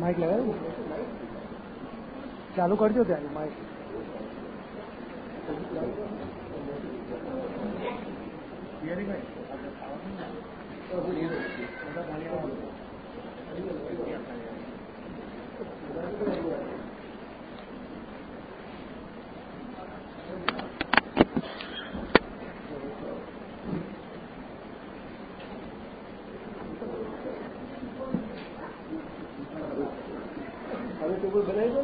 Mike લગાવ્યું ચાલુ કરજો ત્યારે માઇક હવે ટેબલ બનાવી દો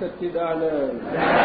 જય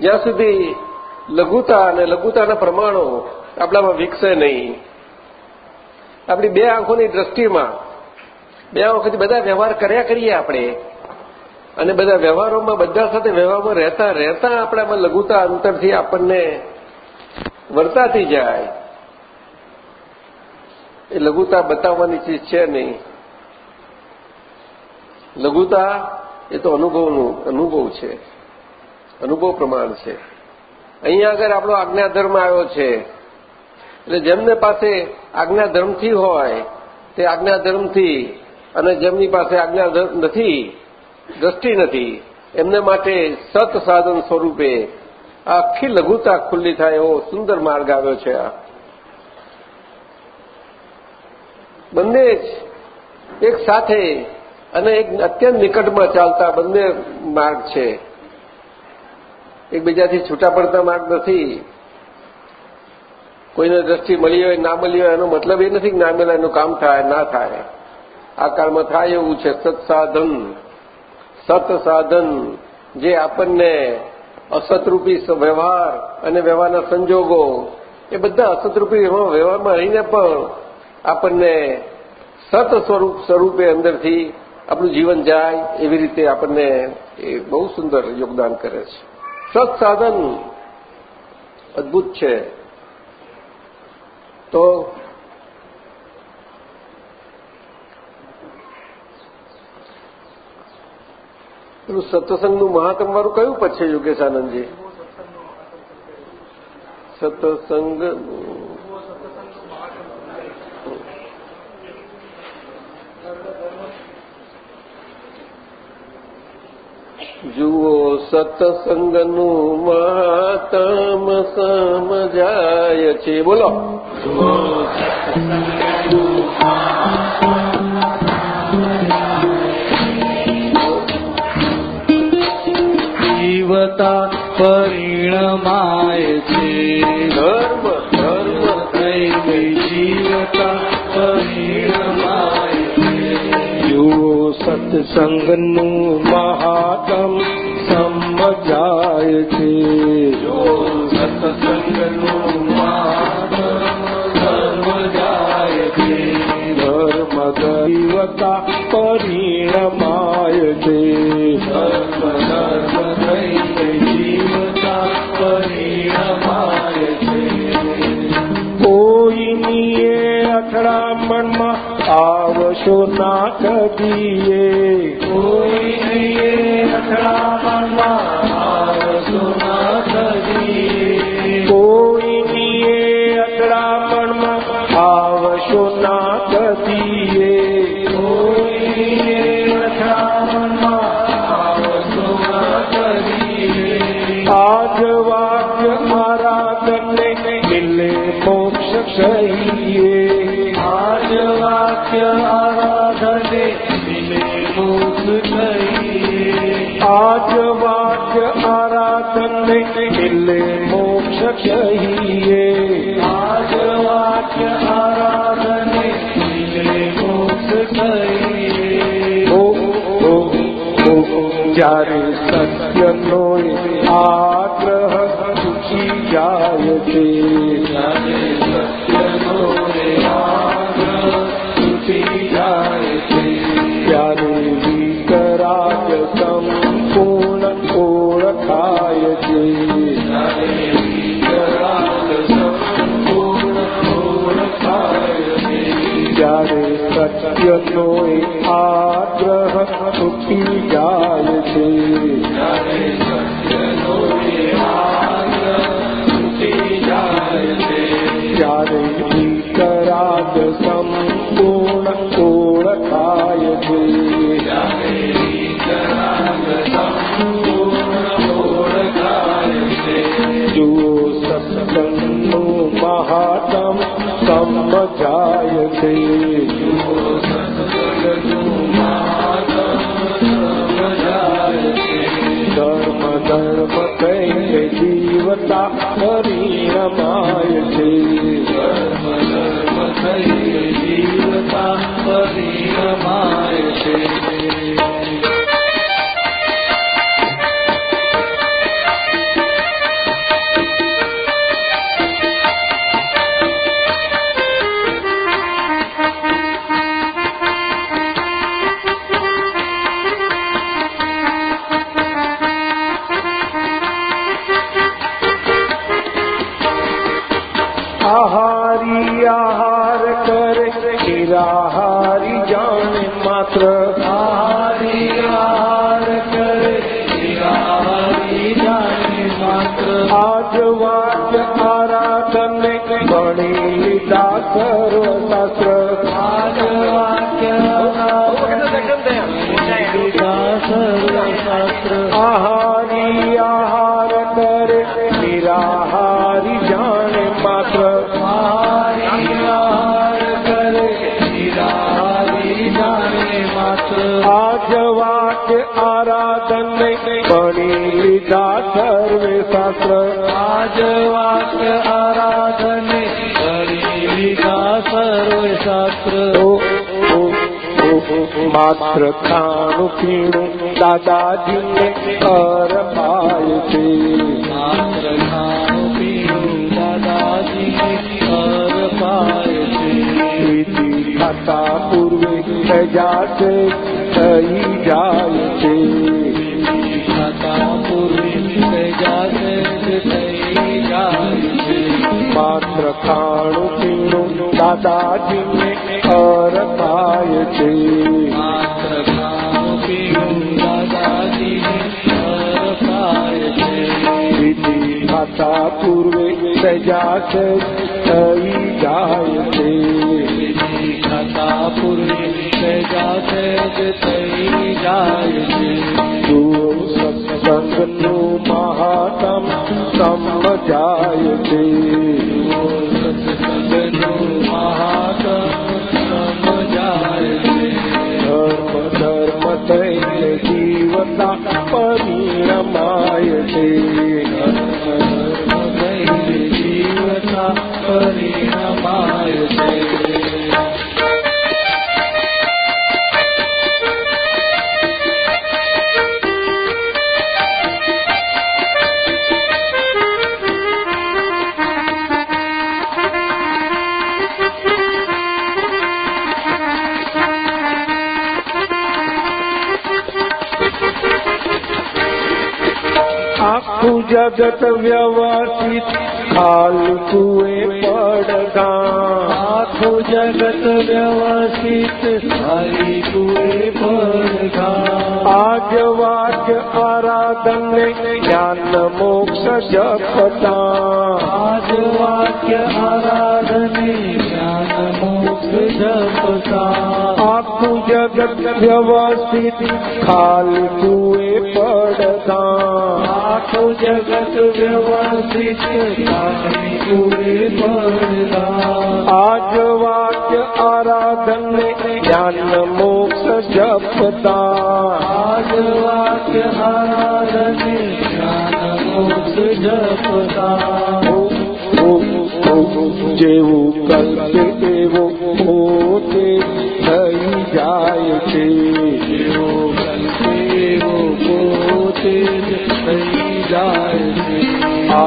જ્યાં સુધી લઘુતા અને લઘુતાના પ્રમાણો આપણામાં વિકસે નહીં. આપણી બે આંખોની દ્રષ્ટિમાં, બે આંખોથી બધા વ્યવહાર કર્યા કરીએ આપણે. અને બધા વ્યવહારોમાં બધા સાથે વ્યવહારમાં રહેતા રહેતા આપણામાં લઘુતા અંતરથી આપણને વર્તાતી જાય. એ લઘુતા બતાવવાની ચીજ છે નહીં. લઘુતા એ તો અનુભવનું, અનુભવ છે. અનુભવ પ્રમાણ છે. અહીંયા આગળ આપણો આજ્ઞાધર્મ આવ્યો છે. એટલે જેમને પાસે આજ્ઞાધર્મથી હોય, તે આજ્ઞાધર્મથી અને જેમની પાસે આજ્ઞા નથી, દ્રષ્ટિ નથી, એમને માટે સત સાધન સ્વરૂપે આખી લઘુતા ખુલ્લી થાય એવો સુંદર માર્ગ આવ્યો છે આ. બંને જ એક સાથે અને એક અત્યંત નિકટમાં ચાલતા બંને માર્ગ છે. એકબીજાથી છૂટા પડતા માર્ગ નથી. કોઈને દ્રષ્ટિ મળી હોય, ના મળી હોય, એનો મતલબ એ નથી કે ના મળે, એનું કામ થાય, ના થાય. આ કાળમાં થાય એવું છે, સત્સાધન. સત સાધન જે આપણને અસતરૂપી વ્યવહાર અને વ્યવહારના સંજોગો, એ બધા અસતરૂપી વ્યવહારમાં રહીને પણ આપણને સત સ્વરૂપ, સ્વરૂપે અંદરથી આપણું જીવન જાય એવી રીતે આપણને એ બહુ સુંદર યોગદાન કરે છે. સત સાધન અદભુત છે. તો પેલું સત્સંગનું મહાત્મ વાળું કયું પદ છે, યોગેશ આનંદજી? સત્સંગ જુઓ સત્સંગનું મહાતમ સમજાય છે. બોલો. જીવતા પરિણમાય છે. ધર્મ. ધર્મ સત્સંગનું મહાત્મ સમજાય છે જો સત્સંગનું ધર્મ દૈવતા પરિણમાય છે ધર્મ આવશો ના કદીએ કોઈની આગ્રહ જાય છે ત્યારે વિતરાગ સંપૂર્ણ ઓળખાય છે જુઓ સત્સંગનું મહાત્મ સમજાય છે માત્ર ખાણું પીણું દાદાજીને અરપાય છે. માત્ર ખાણું પીણું દાદાજી અર પાય છે. વિધિ થતા પૂર્વે પ્રજાશે થઈ જાય છે. થતા પૂર્વે જાતે છે થઈ જાય છે. માત્ર ખાણું પીણું દાદાજીને અરપાય ખાતા પૂર્વે સજા થઈ જાય છે ખાતા પૂર્વે સજા થઈ જાય છે જુઓ સત્સંગનું મહાત્મ સમજાય છે જગત વ્યવસ્થિત ખાલી કુએ પડગા जगत જગત વ્યવસ્થિત હરી કુએ પડઘા આજ વાક્ય આરાધનને જ્ઞાન મોક્ષ જપતા આજ વાક્ય આરાધને જ્ઞાન મોક્ષ જપતા આખું જગત વ્યવસ્થિત ખાલી કુએ પડગા આખું જગત વ્યવસ્થિત આજ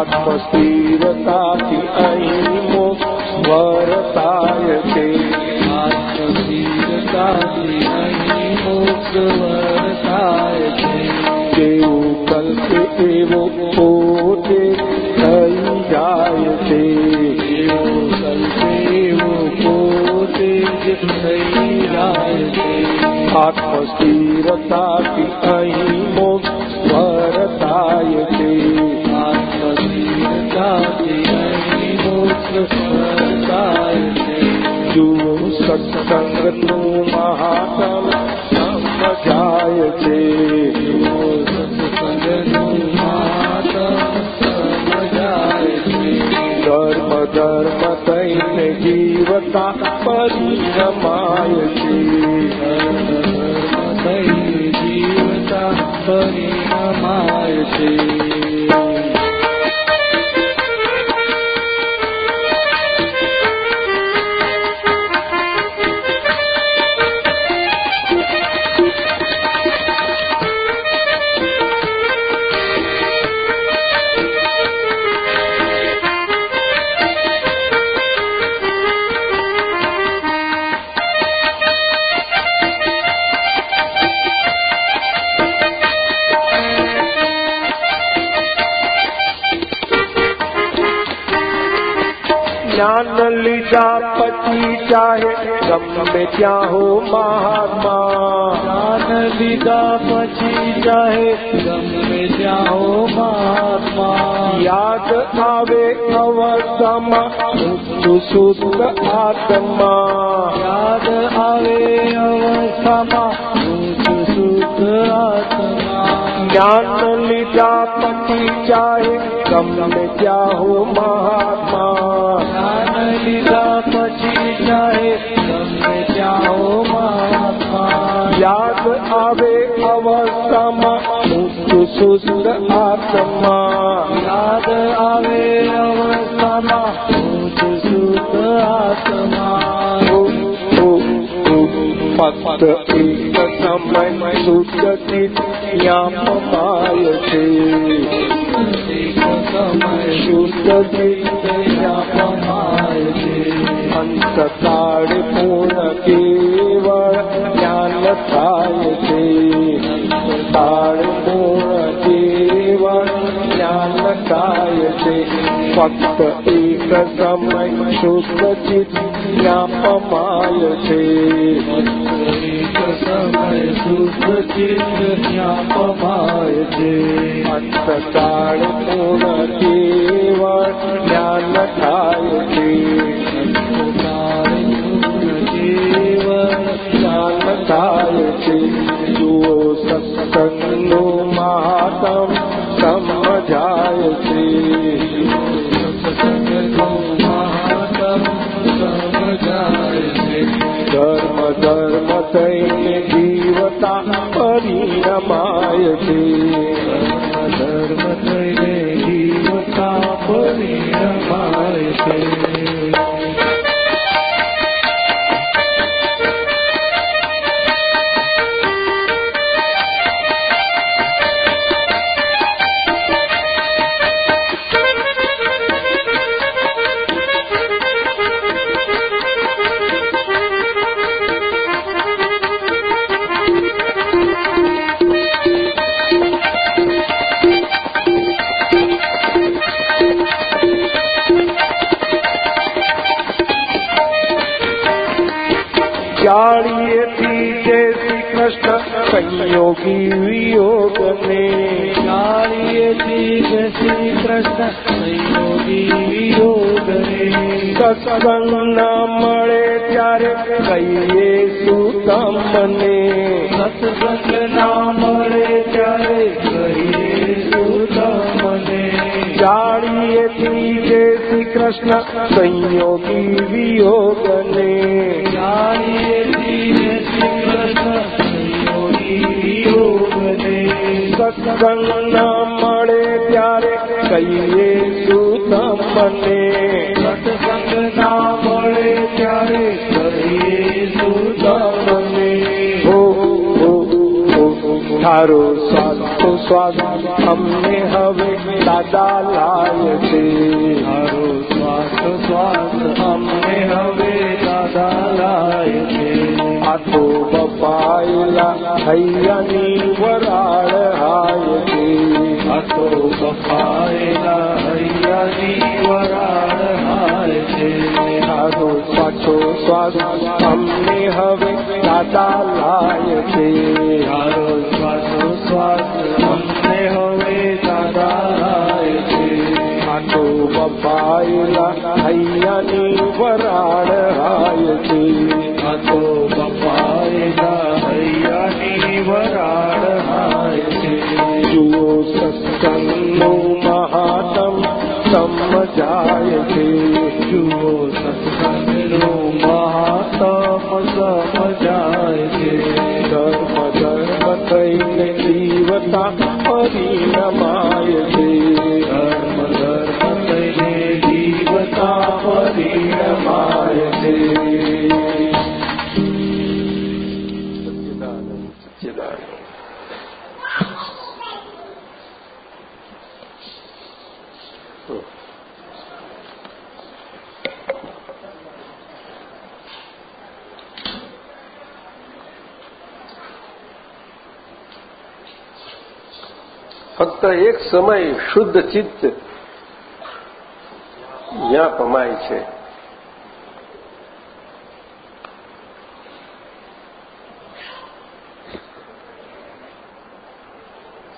આત્મ સ્થિરતાથી અહીં મોક્ષ વર્તાય છે આત્મશીલતાથી અહીં મોક્ષ વર્તાય છે જેવું કલ્પે એવો પોતે થઈ જાય છે એવો પોતે જ થઈ જાય છે આત્મ સ્થિરતાથી અહીં મોક્ષ સત્સંગનું મહાત્મ સમજાય છે ધર્મ ધર્મ તૈને જીવતા પરિણમાય છે પરિણમાય છે ચાહે ગમે ત્યાં હો મહાત્મા જ્ઞાન લીધા પછી ચાહે ગમે ત્યાં હો મહાત્મા યાદ આવે અવસ્થામાં શુદ્ધ શુદ્ધ આત્મા યાદ આવે અવસ્થામાં હું શુદ્ધ આત્મા જ્ઞાન લીધા પછી ચાહે ગમે ત્યાં હો મહાત્મા જ્ઞાન લીધા શુદ્ધ આત્મા. યાદ આવે અવસ્થામાં. શુદ્ધ આત્મા. ફક્ત એક સમય શુદ્ધ ચિત્ત પાય છે. સમય શુદ્ધ ચિત્ત યામમાય છે. અંતકાળ પૂર્ણ કેવળ જ્ઞાન થાય છે. કાળ પૂર્ણ થાય છે ફક્ત એક સમય શુદ્ધ ચિત્ત પમાય છે એક સમય શુદ્ધ ચિત્ત યામમાય છે અંતકાળ પૂર્ણ કેવળ જ્ઞાન થાય છે અંતકાળ પૂર્ણ કેવળ જ્ઞાન થાય છે જુઓ સત્સંગનું મહાત્મ થઈને જીવતા પરિણમાય છે. ધર્મ થઈને જીવતા પરિણમાય છે. સત્સંગ ના મળે ત્યારે કહીએ શું તમને? સત્સંગ ના મળે ત્યારે કહીએ શું તમને? જાળીએથી જય શ્રી કૃષ્ણ સંયોગી વિયોગને. જાળીએથી જય શ્રી કૃષ્ણ સંયોગી વિયોગને. સત્સંગ ના મળે ત્યારે કહીએ શું તમને? સત્સંગ તારો તો સ્વાદ અમને હવે દાદા લાય છે. તારો તો સ્વાદ અમને હવે દાદા લાય છે. આખો બપાયેલા હૈયાની વરાળ હાય છે. આખો બપાયેલા હૈયાની વરાળ હાય છે. તારો સાચો સ્વાદ અમને હવે દાદા લાય છે. તારો સ્વાદ અમને હવે દાદા લાય છે. આટો બપાયેલા હૈયાની વરાળ હાય છે. આટો બપાયેલા હૈયાની વરાળ હાય છે. જુઓ સત્સંગનું મહાતમ સમજાય છે. જુઓ સત્સંગનું મહાત્મ સમજાય જીવતા પરિણમાય ફક્ત એક સમય શુદ્ધ ચિત્ત જ્યાં પમાય છે.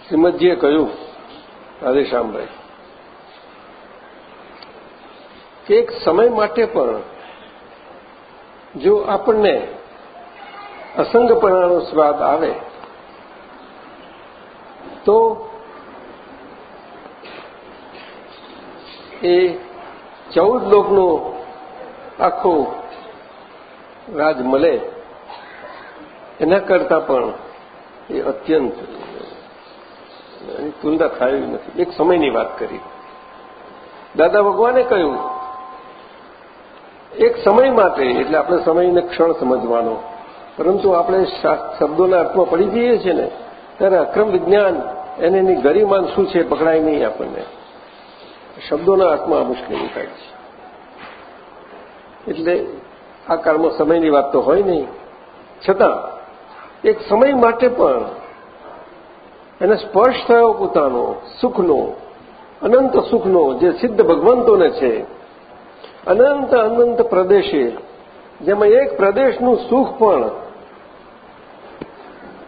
શ્રીમદજીએ કહ્યું રાધેશ્યામભાઈ કે એક સમય માટે પણ જો આપણને અસંગપણાનો સ્વાદ આવે, તો એ ચૌદ લોકનું આખો રાજ મળે. એના કરતા પણ એ અત્યંત તુલના થાય નથી. એક સમયની વાત કરી. દાદા ભગવાને કહ્યું, એક સમય માટે, એટલે આપણે સમયને ક્ષણ સમજવાનો. પરંતુ આપણે શબ્દોના અર્થમાં પડી જઈએ છીએ ને, ત્યારે અક્રમ વિજ્ઞાન એને એની ગરિમાન શું છે પકડાય નહીં આપણને. શબ્દોના અર્થમાં મુશ્કેલી થાય છે. એટલે આ કાળમાં સમયની વાત તો હોય નહીં. છતાં, એક સમય માટે પણ એને સ્પર્શ થયો પોતાનો, સુખનો, અનંત સુખનો, જે સિદ્ધ ભગવંતોને છે, અનંત અનંત પ્રદેશે, જેમાં એક પ્રદેશનું સુખ પણ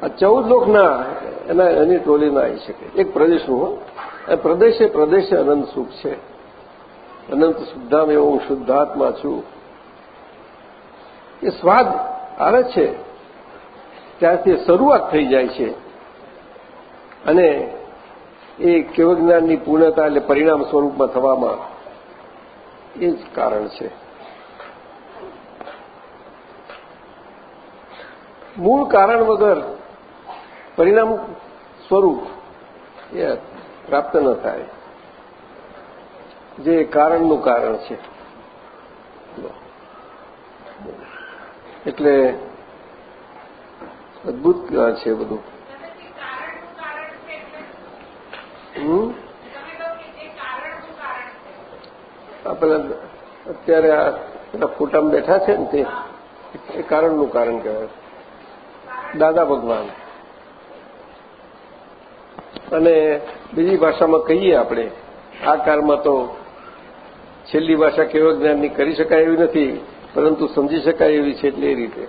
આ ચૌદ લોકના એના, એની ટોલી ના આવી શકે. એક પ્રદેશનું હો, એ પ્રદેશે પ્રદેશે અનંત સુખ છે. અનંત શુદ્ધામ એવો હું શુદ્ધાત્મા છું. એ સ્વાદ આવે છે. ત્યારથી શરૂઆત થઈ જાય છે. અને એ કેવ જ્ઞાનની પૂર્ણતા એટલે પરિણામ સ્વરૂપમાં થવામાં એ જ કારણ છે. મૂળ કારણ વગર પરિણામ સ્વરૂપ એ પ્રાપ્ત ન થાય. જે કારણનું કારણ છે. એટલે અદભુત છે બધું. પેલા અત્યારે આ પેલા ફોટામાં બેઠા છે ને તે કારણનું કારણ કહેવાય. દાદા ભગવાન. અને બીજી ભાષામાં કહીએ આપણે આ કાળમાં તો છેલ્લી ભાષા કેવો જ્ઞાનની કરી શકાય એવી નથી પરંતુ સમજી શકાય એવી છે એટલે એ રીતે.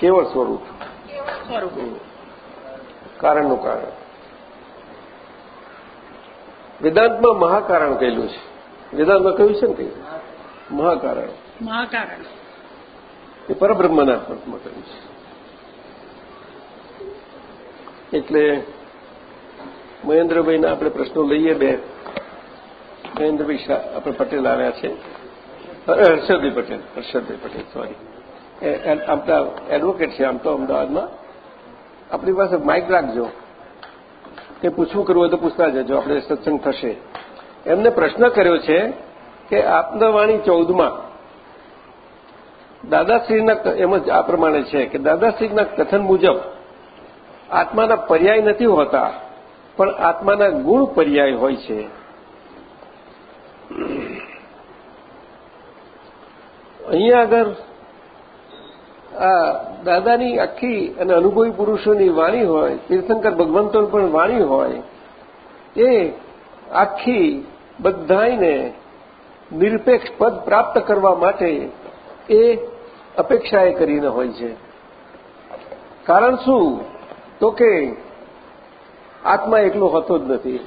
કેવળ સ્વરૂપ. કારણનું કારણ. વેદાંતમાં મહાકારણ કહેલું છે. વેદાંતમાં કહ્યું છે ને કઈ મહાકારણ. મહાકારણ. એ પરબ્રહ્મના અર્થમાં કહ્યું છે. એટલે મહેન્દ્રભાઈના આપણે પ્રશ્નો લઈએ બે. મહેન્દ્રભાઈ શાહ આપણે પટેલ આવ્યા છે. હર્ષદભાઈ પટેલ હર્ષદભાઈ પટેલ સોરી આપણા એડવોકેટ છે આમ તો અમદાવાદમાં. આપણી પાસે માઇક રાખજો. કે પૂછવું કરવું હોય તો પૂછતા જજો, આપણે સત્સંગ થશે. એમને પ્રશ્ન કર્યો છે કે આપનાવાણી ચૌદમાં દાદાશ્રીના એમ જ આ પ્રમાણે છે કે દાદાશ્રીના કથન મુજબ આત્માના પર્યાય નથી હોતા, પણ આત્માના ગુણ પર્યાય હોય છે. અહીંયા આગળ આ દાદાની આખી અને અનુભવી પુરુષોની વાણી હોય, તીર્થંકર ભગવંતોની પણ વાણી હોય, એ આખી બધાને નિરપેક્ષ પદ પ્રાપ્ત કરવા માટે એ અપેક્ષાએ કરીને હોય છે. કારણ શું? તો કે આત્મા એકલો હોતો જ નથી.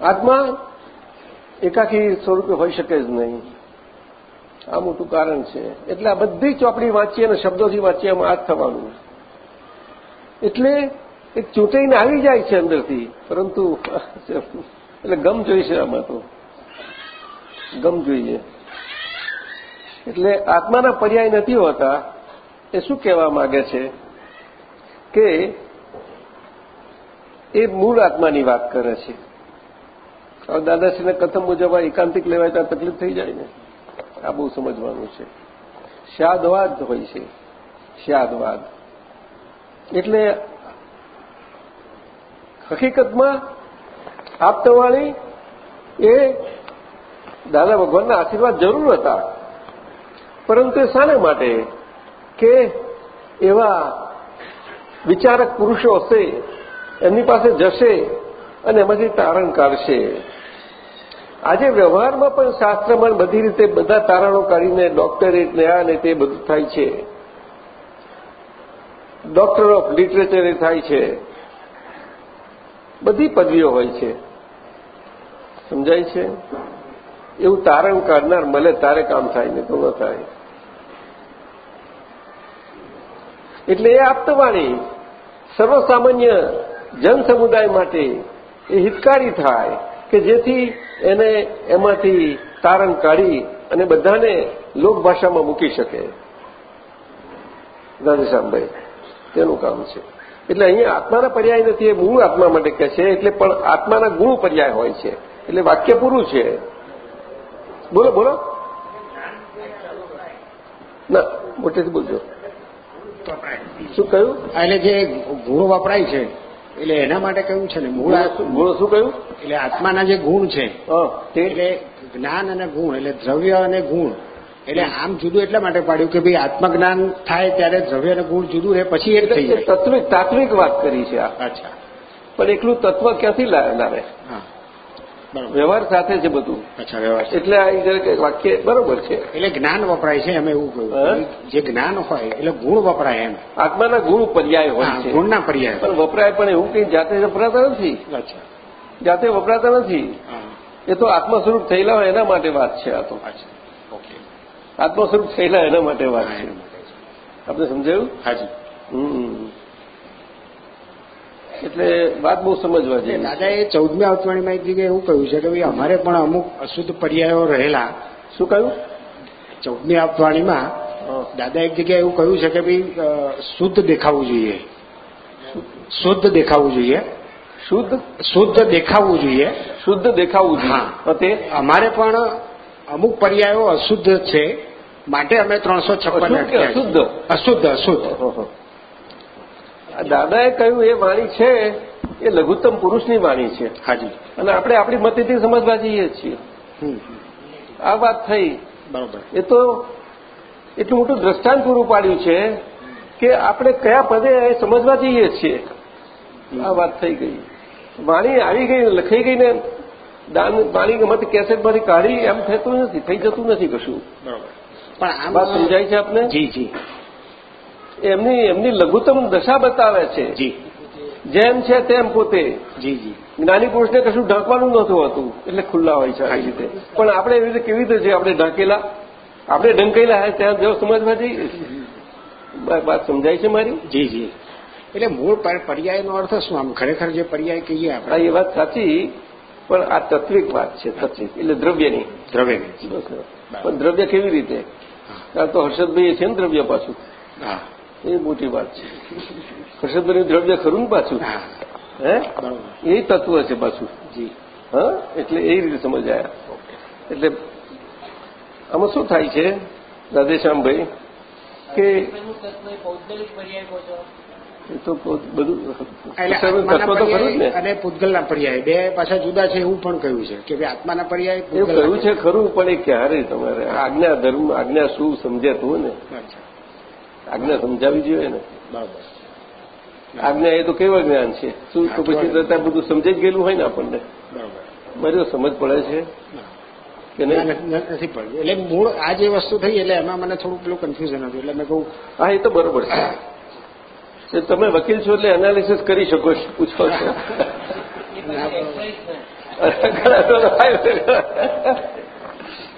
આત્મા એકાકી સ્વરૂપે હોઈ શકે જ નહીં. આ મોટું કારણ છે. એટલે આ બધી ચોપડી વાંચીએ અને શબ્દોથી વાંચીએ એમાં આ થવાનું. એટલે એક ચૂંટાઈને આવી જાય છે અંદરથી. પરંતુ એટલે ગમ જોઈશે આમાં તો. ગમ જોઈએ. એટલે આત્માના પર્યાય નથી હોતા. એ શું કહેવા માગે છે? કે એ મૂળ આત્માની વાત કરે છે. હવે દાદાશ્રીને કથમ મુજબ એકાંતિક લેવાય ત્યાં તકલીફ થઈ જાય ને? આ બહુ સમજવાનું છે. શાદવાદ હોય છે. શાદવાદ એટલે હકીકતમાં આપતવાણી એ દાદા ભગવાનના આશીર્વાદ જરૂર હતા. પરંતુ એ માટે કે એવા વિચારક પુરુષો હશે, એમની પાસે જશે અને એમાંથી તારણ કાઢશે. આજે વ્યવહારમાં પણ શાસ્ત્રમાં બધી રીતે બધા તારણો કાઢીને ડોક્ટરેટ ને આ ને તે બધું થાય છે. ડોક્ટર ઓફ લિટરેચર થાય છે. બધી પદવીઓ હોય છે. સમજાય છે? એવું તારણ કાઢનાર મળે તારે કામ થાય ને તો ન થાય. એટલે એ આપતવાણી. સર્વસામાન્ય જન સમુદાય માટે એ હિતકારી થાય કે જેથી એને એમાંથી તારણ કાઢી અને બધાને લોકભાષામાં મૂકી શકે. રાધેશ્યામભાઈ તેનું કામ છે. એટલે અહીંયા આત્માના પર્યાય નથી, એ મૂળ આત્મા માટે કહે છે, એટલે પણ આત્માના ગુણ પર્યાય હોય છે. એટલે વાક્ય પૂરું છે. બોલો બોલો. ના, મોટેથી બોલજો. શું કહ્યું? એટલે જે ગુણ વપરાય છે એટલે એના માટે કહ્યું છે ને? મૂળ આ- શું કહ્યું? એટલે આત્માના જે ગુણ છે એટલે જ્ઞાન અને ગુણ એટલે દ્રવ્ય અને ગુણ. એટલે આમ જુદું એટલા માટે પાડ્યું કે ભાઈ આત્મજ્ઞાન થાય ત્યારે દ્રવ્ય અને ગુણ જુદું રહે પછી એક થઈ એ જાય. તત્વિક તાત્વિક વાત કરી છે અચ્છા. પણ એકલું તત્વ ક્યાંથી લાવે? હા. વ્યવહાર સાથે છે બધું. અચ્છા વ્યવહાર એટલે આ વાક્ય બરોબર છે. એટલે જ્ઞાન વપરાય છે એમ એવું કહ્યું જે જ્ઞાન હોય એટલે ગુણ વપરાય એમ. આત્માના ગુણ પર્યાય હોય છે. ગુણના પર્યાય પણ વપરાય પણ એવું કઈ જાતે વપરાતા નથી. અચ્છા. જાતે વપરાતા નથી. એ તો આત્મ સ્વરૂપ થયેલા હોય એના માટે વાત છે આ તો. ઓકે. આત્મ સ્વરૂપ થયેલા એના માટે વાત છે. આપણે સમજાયું? હાજી. હમ. એટલે વાત બહુ સમજવા જોઈએ. દાદાએ ચૌદમી આવતવાણીમાં એક જગ્યાએ એવું કહ્યું છે કે ભાઈ અમારે પણ અમુક અશુદ્ધ પર્યાયો રહેલા. શું કહ્યું? ચૌદમી આવતવાણીમાં દાદા એક જગ્યાએ એવું કહ્યું છે કે ભાઈ શુદ્ધ દેખાવું જોઈએ. શુદ્ધ દેખાવું જોઈએ. શુદ્ધ? શુદ્ધ દેખાવું જોઈએ. શુદ્ધ દેખાવું જોઈએ. હા. તે અમારે પણ અમુક પર્યાયો અશુદ્ધ છે. માટે અમે ત્રણસો છપ્પન અશુદ્ધ અશુદ્ધ? અશુદ્ધ દાદાએ કહ્યું એ વાણી છે એ લઘુત્તમ પુરુષની વાણી છે. હાજી. અને આપણે આપણી મતેથી સમજવા જઈએ છીએ. આ વાત થઈ. બરોબર. એ તો એટલું મોટું દ્રષ્ટાંત પૂરું પાડ્યું છે કે આપણે કયા પદે એ સમજવા જઈએ છીએ. આ વાત થઈ ગઈ. વાણી આવી ગઈ લખાઈ ગઈ ને દાન વાણી મત કેસેટમાંથી કાઢી એમ થતું નથી થઈ જતું નથી કશું. બરોબર. પણ આ વાત સમજાય છે આપને? જી જી. એમની એમની લઘુત્તમ દશા બતાવે છે. જી. જેમ છે તેમ પોતે. જી જી. જ્ઞાની પુરુષને કશું ઢાંકવાનું નહોતું હોતું. એટલે ખુલ્લા હોય છે આવી રીતે. પણ આપણે એવી રીતે કેવી રીતે છે આપણે ઢાંકેલા આપણે ઢંકેલા હે ત્યાં જો સમજમાં જઈએ વાત સમજાય છે મારી? જી જી. એટલે મૂળ પર- પર્યાયનો અર્થ શું? આમ ખરેખર જે પર્યાય કહીએ આપણે. એ વાત સાચી પણ આ તત્વિક વાત છે તત્વિક. એટલે દ્રવ્યની. દ્રવ્યની. પણ દ્રવ્ય કેવી રીતે? તો હર્ષદભાઈ છે ને દ્રવ્ય પાછું. હા. એ મોટી વાત છે. હર્ષદભાઈ દ્રવ્ય ખરું ને પાછું? હે. એ તત્વ છે પાછું. જી. હા? એટલે એ રીતે સમજાયા. એટલે આમાં શું થાય છે રાધેશ્યામભાઈ? કે એ તો બધું તત્વ તો ખરું ને. અને પૂતગલના પર્યાય. બે પાછા જુદા છે એવું પણ કહ્યું છે કે ભાઈ આત્માના પર્યાય એવું કહ્યું છે ખરું પણ એ ક્યારે તમારે? આજ્ઞા ધર્મ આજ્ઞા શું સમજે તું ને? અચ્છા. આજ્ઞા સમજાવી જોઈએ ને. બરોબર. આજ્ઞા એ તો કેવા જ્ઞાન છે? શું તો પછી તો બધું સમજાઈ ગયેલું હોય ને આપણને. બરોબર. મારી સમજ પડે છે. કે નથી પડ્યું એટલે મૂળ આ જે વસ્તુ થઈ એટલે એમાં મને થોડું પેલું કન્ફ્યુઝન હતું. એટલે મેં કહું હા એ તો બરોબર છે. તમે વકીલ છો એટલે એનાલિસિસ કરી શકો છો પૂછો છો.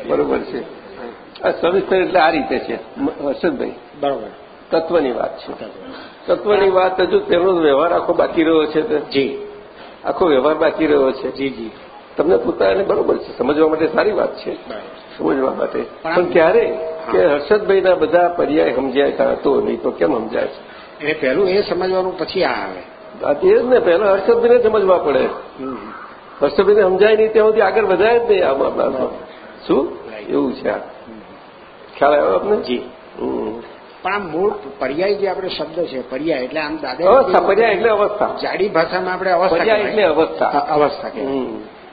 બરોબર છે. આ સવિસ્તર એટલે આ રીતે છે. હર્ષદભાઈ બરોબર. તત્વની વાત છે. તત્વની વાત હજુ તેનો વ્યવહાર આખો બાકી રહ્યો છે જી. આખો વ્યવહાર બાકી રહ્યો છે. જી જી. તમને પોતાને બરોબર છે. સમજવા માટે સારી વાત છે. સમજવા માટે. પણ ક્યારે કે હર્ષદભાઈના બધા પર્યાય સમજાય તો નહીં તો કેમ સમજાય છે? એ પહેલું એ સમજવાનું પછી આ આવે. એ જ ને. પહેલા હર્ષદભાઈને સમજવા પડે. હર્ષદભાઈને સમજાય નહીં ત્યાં સુધી આગળ વધાય જ નહીં આમાં શું? એવું છે આ. ખ્યાલ આવ્યો આપને? જી. પણ આમ મૂળ પર્યાય જે આપણે શબ્દ છે પર્યાય એટલે આમ દાદા અવસ્થા પર્યાય એટલે અવસ્થા. જાડી ભાષામાં આપણે અવસ્થા પર્યાય એટલે અવસ્થા. અવસ્થા કે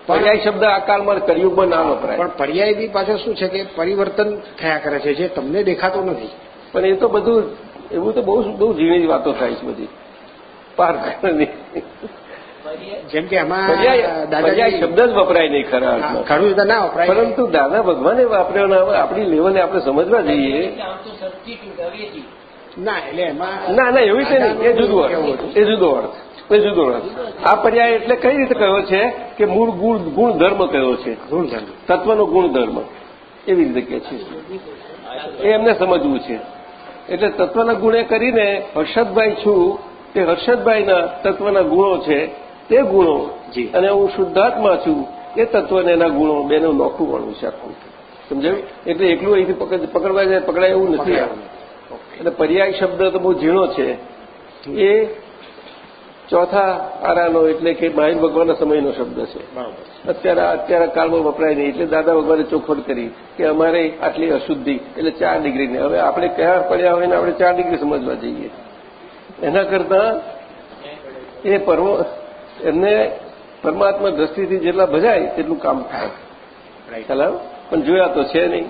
પર્યાય શબ્દ આ કાળમાં કળિયુગમાં ના વપરાય પણ પર્યાય બી પાછળ શું છે કે પરિવર્તન થયા કરે છે જે તમને દેખાતો નથી. પણ એ તો બધું એવું તો બહુ બહુ ઝીણી વાતો થાય છે બધી. પાર નહીં જેમ કે એમાં પર્યાય શબ્દ જ વપરાય નહીં ખરા. ખરું રીતે ના વપરાય. પરંતુ દાદા ભગવાને વાપર્યો હવે આપણી લેવલે આપણે સમજવા જઈએ. ના એટલે એમાં ના ના એવી છે નહીં. એ જુદો અર્થ. એ જુદો અર્થ. એ જુદો અર્થ. આ પર્યાય એટલે કઈ રીતે કયો છે કે મૂળ ગુણ ગુણધર્મ કયો છે? ગુણધર્મ તત્વનો ગુણધર્મ એવી રીતે કે છે. એ એમને સમજવું છે. એટલે તત્વના ગુણે કરીને હર્ષદભાઈ છું તે હર્ષદભાઈના તત્વના ગુણો છે તે ગુણો. જી. અને હું શુદ્ધાત્મા છું એ તત્વને એના ગુણો બેનું નોખું વળવું છે આખું સમજાયું? એટલે એકલું અહીંથી પકડ પકડવા જાય પકડાય એવું નથી. એટલે પર્યાય શબ્દ તો બહુ ઝીણો છે. એ ચોથા આરાનો એટલે કે મહાવીર ભગવાનના સમયનો શબ્દ છે. અત્યારે અત્યારે કાળમાં વપરાય નહીં. એટલે દાદા ભગવાને ચોખવટ કરી કે અમારે આટલી અશુદ્ધિ એટલે ચાર ડિગ્રીની હવે આપણે કયા પડ્યા હોય ને આપણે ચાર ડિગ્રી સમજવા જઈએ. એના કરતા એ પરમ એમને પરમાત્મા દ્રષ્ટિથી જેટલા ભજાય તેટલું કામ થાય. ખ્યાલ આવ્યો? પણ જોયા તો છે નહીં.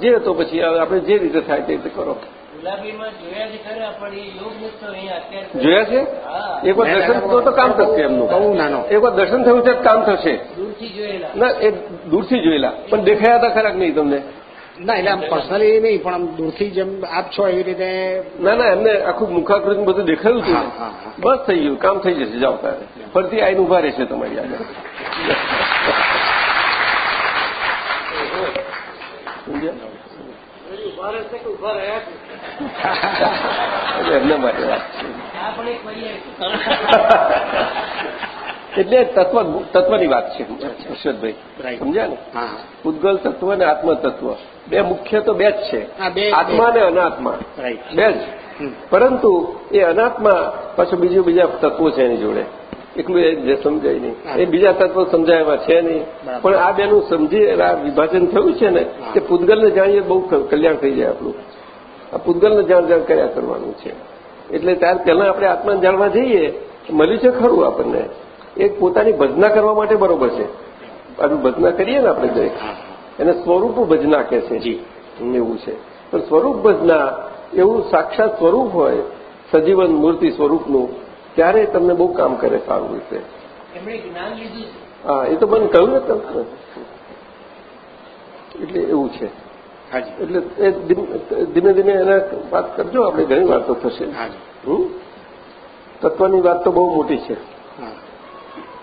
જે તો પછી આપણે જે રીતે થાય તે રીતે કરો. જોયા છે ખરા પણ એ યોગ નથી તો અહીંયા અત્યારે જોયા છે? હા. એક વાર દર્શન તો તો કામ થશે એમનું. બહુ નાનો. એક વાર દર્શન થયું છે કામ થશે. દૂરથી જોયેલા. ના એ દૂરથી જોયેલા. પણ દેખાયા હતા ખરાક નહીં તમને? ના એટલે આમ પર્સનલી નહીં પણ આમ દૂરથી જેમ આપ છો એવી રીતે ના ના એમને આખું મુખાકૃતિ બધું દેખાયું હતું. બસ થઈ ગયું કામ થઈ જશે જાઓ તારે ફરતી આઈને ઊભા રહેશે તમારી આગળ? એમના માટે વાત છે. એટલે તત્વ તત્વની વાત છે. હર્ષદભાઈ સમજ્યા ને? હા. તત્વ અને આત્મતત્વ. બે મુખ્ય તો બે જ છે. આત્મા અને અનાત્મા. બે જ. પરંતુ એ અનાત્મા પાછું બીજું બીજા તત્વો છે એની જોડે. એકલું એ જે સમજાય નહીં. એ બીજા તત્વો સમજાયવા છે નહીં. પણ આ બેનું સમજી આ વિભાજન થયું છે ને કે તે પૂતગલને જાણીએ બહુ કલ્યાણ થઈ જાય આપણું. આ પૂતગલને જાણ જાણ કર્યા કરવાનું છે. એટલે ત્યાર પહેલા આપણે આત્માને જાણવા જઈએ મળ્યું છે ખરું આપણને. એક પોતાની ભજના કરવા માટે બરોબર છે. આનું ભજના કરીએ ને આપણે દરેક. એને સ્વરૂપ ભજના કહે છે. જી. એવું છે. પણ સ્વરૂપ ભજના એવું સાક્ષાત સ્વરૂપ હોય સજીવન મૂર્તિ સ્વરૂપનું ત્યારે તમને બહુ કામ કરે સારું રીતે. હા એ તો મને કહ્યું ને તમને એટલે એવું છે. એટલે એ ધીમે- ધીમે ધીમે એને વાત કરજો આપણે ઘણી વાતો થશે. હમ? તત્વની વાત તો બહુ મોટી છે. હા.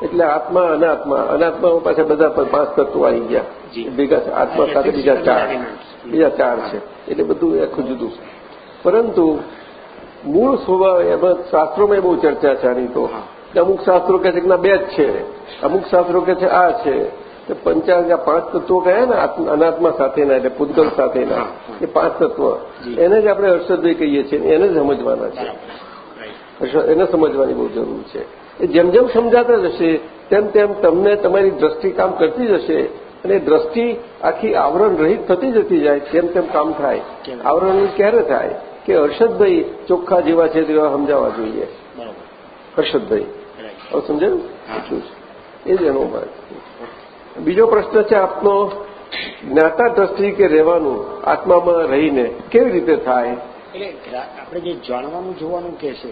એટલે આત્મા અનાત્મા. અનાત્મામાં પાછા બધા પાંચ તત્વો આવી ગયા. ભેગા આત્મા સાથે બીજા ચાર. બીજા ચાર છે. એટલે બધું આખું જુદું પરંતુ મૂળ સ્વભાવ એમાં શાસ્ત્રોમાં બહુ ચર્ચા છે આની તો. અમુક શાસ્ત્રો કહે છે કે ના બે જ છે. અમુક શાસ્ત્રો કહે છે આ છે. તો પંચાંગ પાંચ તત્વો કયા ને અનાત્મા સાથેના એટલે પૂતગલ સાથેના. એ પાંચ તત્વ. એને જ આપણે હર્ષદભાઈ કહીએ છીએ એને જ સમજવાના છે. એને સમજવાની બહુ જરૂર છે. એ જેમ જેમ સમજાતા જશે તેમ તેમ તમને તમારી દ્રષ્ટિ કામ કરતી જશે અને દ્રષ્ટિ આખી આવરણ રહિત થતી જતી જાય તેમ તેમ કામ થાય. આવરણ ક્યારે થાય? કે હર્ષદભાઈ ચોખ્ખા જેવા છે તેવા સમજાવવા જોઈએ. હર્ષદભાઈ. હવે સમજાયું. એટલું એ જ એનો બીજો પ્રશ્ન છે આપનો જ્ઞાતા દ્રષ્ટિ કે રહેવાનું આત્મામાં રહીને કેવી રીતે થાય? એટલે આપણે જે જાણવાનું જોવાનું કે છે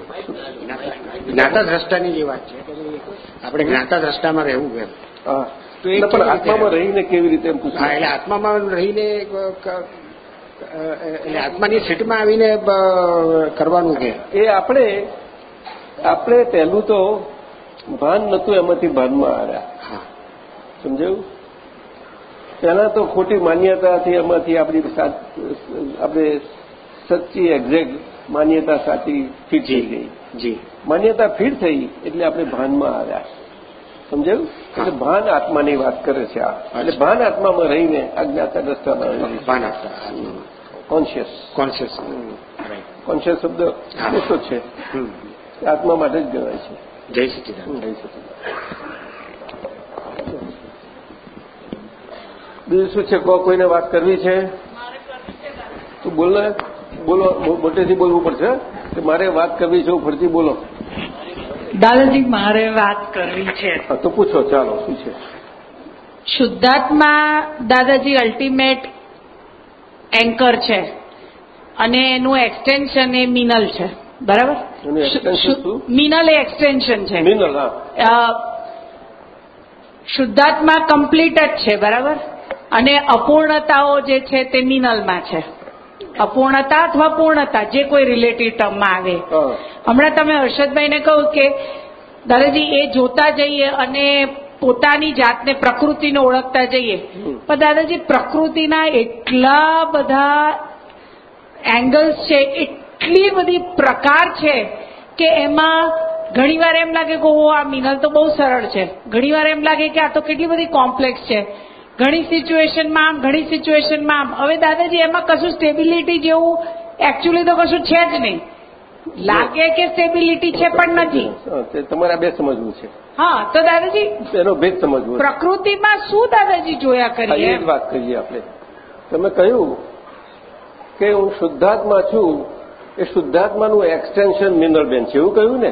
જ્ઞાતા- દ્રષ્ટાની જે વાત છે આપણે જ્ઞાતા દ્રષ્ટામાં રહેવું એમ. તો એ પણ આત્મામાં રહીને કેવી રીતે હા એટલે આત્મામાં રહીને એટલે આત્માની સીટમાં આવીને કરવાનું કે એ આપણે આપણે પહેલું તો ભાન નતું એમાંથી ભાનમાં આવ્યા. હા. સમજાયું? પહેલા તો ખોટી માન્યતાથી એમાંથી આપણી આપણે સચ્ચી એક્ઝેક્ટ માન્યતા સાચી ફિટ થઈ ગઈ. જી. માન્યતા ફિટ થઈ એટલે આપણે ભાનમાં આવ્યા. સમજાયું? એટલે ભાન આત્માની વાત કરે છે આ. એટલે ભાન આત્મામાં રહીને અજ્ઞાતા જ્ઞાતા ભાન આત્મા કોન્શિયસ કોન્શિયસ કોન્શિયસ શબ્દ ઓછો છે. આત્મા માટે જ ગણાય છે. જય સચિદાન જય સચિદાન બીજું શું છે? કો કોઈને વાત કરવી છે? તું બોલ ને. બોલો મોટેથી બોલવું પડશે કે મારે વાત કરવી છે ફરતી બોલો. દાદાજી મારે વાત કરવી છે. તો પૂછો ચાલો શું છે? શુદ્ધાત્મા દાદાજી અલ્ટિમેટ એન્કર છે. અને એનું એક્સટેન્શન એ મિનલ છે. બરાબર? મિનલ એ એક્સટેન્શન છે. મિનલ શુદ્ધાત્મા કમ્પ્લીટ જ છે બરાબર? અને અપૂર્ણતાઓ જે છે તે મિનલમાં છે. અપૂર્ણતા અથવા પૂર્ણતા જે કોઈ રિલેટિવ ટર્મમાં આવે. હમણાં તમે હર્ષદભાઈને કહું કે દાદાજી એ જોતા જઈએ અને પોતાની જાતને પ્રકૃતિને ઓળખતા જઈએ. પણ દાદાજી પ્રકૃતિના એટલા બધા એંગલ્સ છે એટલી બધી પ્રકાર છે કે એમાં ઘણીવાર એમ લાગે કે ઓ આ મિનલ તો બહુ સરળ છે. ઘણીવાર એમ લાગે કે આ તો કેટલી બધી કોમ્પ્લેક્સ છે. ઘણી સિચ્યુએશનમાં આમ ઘણી સિચ્યુએશનમાં. આમ હવે દાદાજી એમાં કશું સ્ટેબિલિટી જેવું એકચ્યુઅલી તો કશું છે જ નહીં. લાગે કે સ્ટેબિલિટી છે પણ નથી. તમારે બે સમજવું છે. હા તો દાદાજી એનો ભેદ સમજવો પ્રકૃતિમાં શું દાદાજી જોયા કરીએ? વાત કરીએ આપણે. તમે કહ્યું કે હું શુદ્ધાત્મા છું. એ શુદ્ધાત્માનું એક્સટેન્શન મિનરલબેન છે. એવું કહ્યું ને?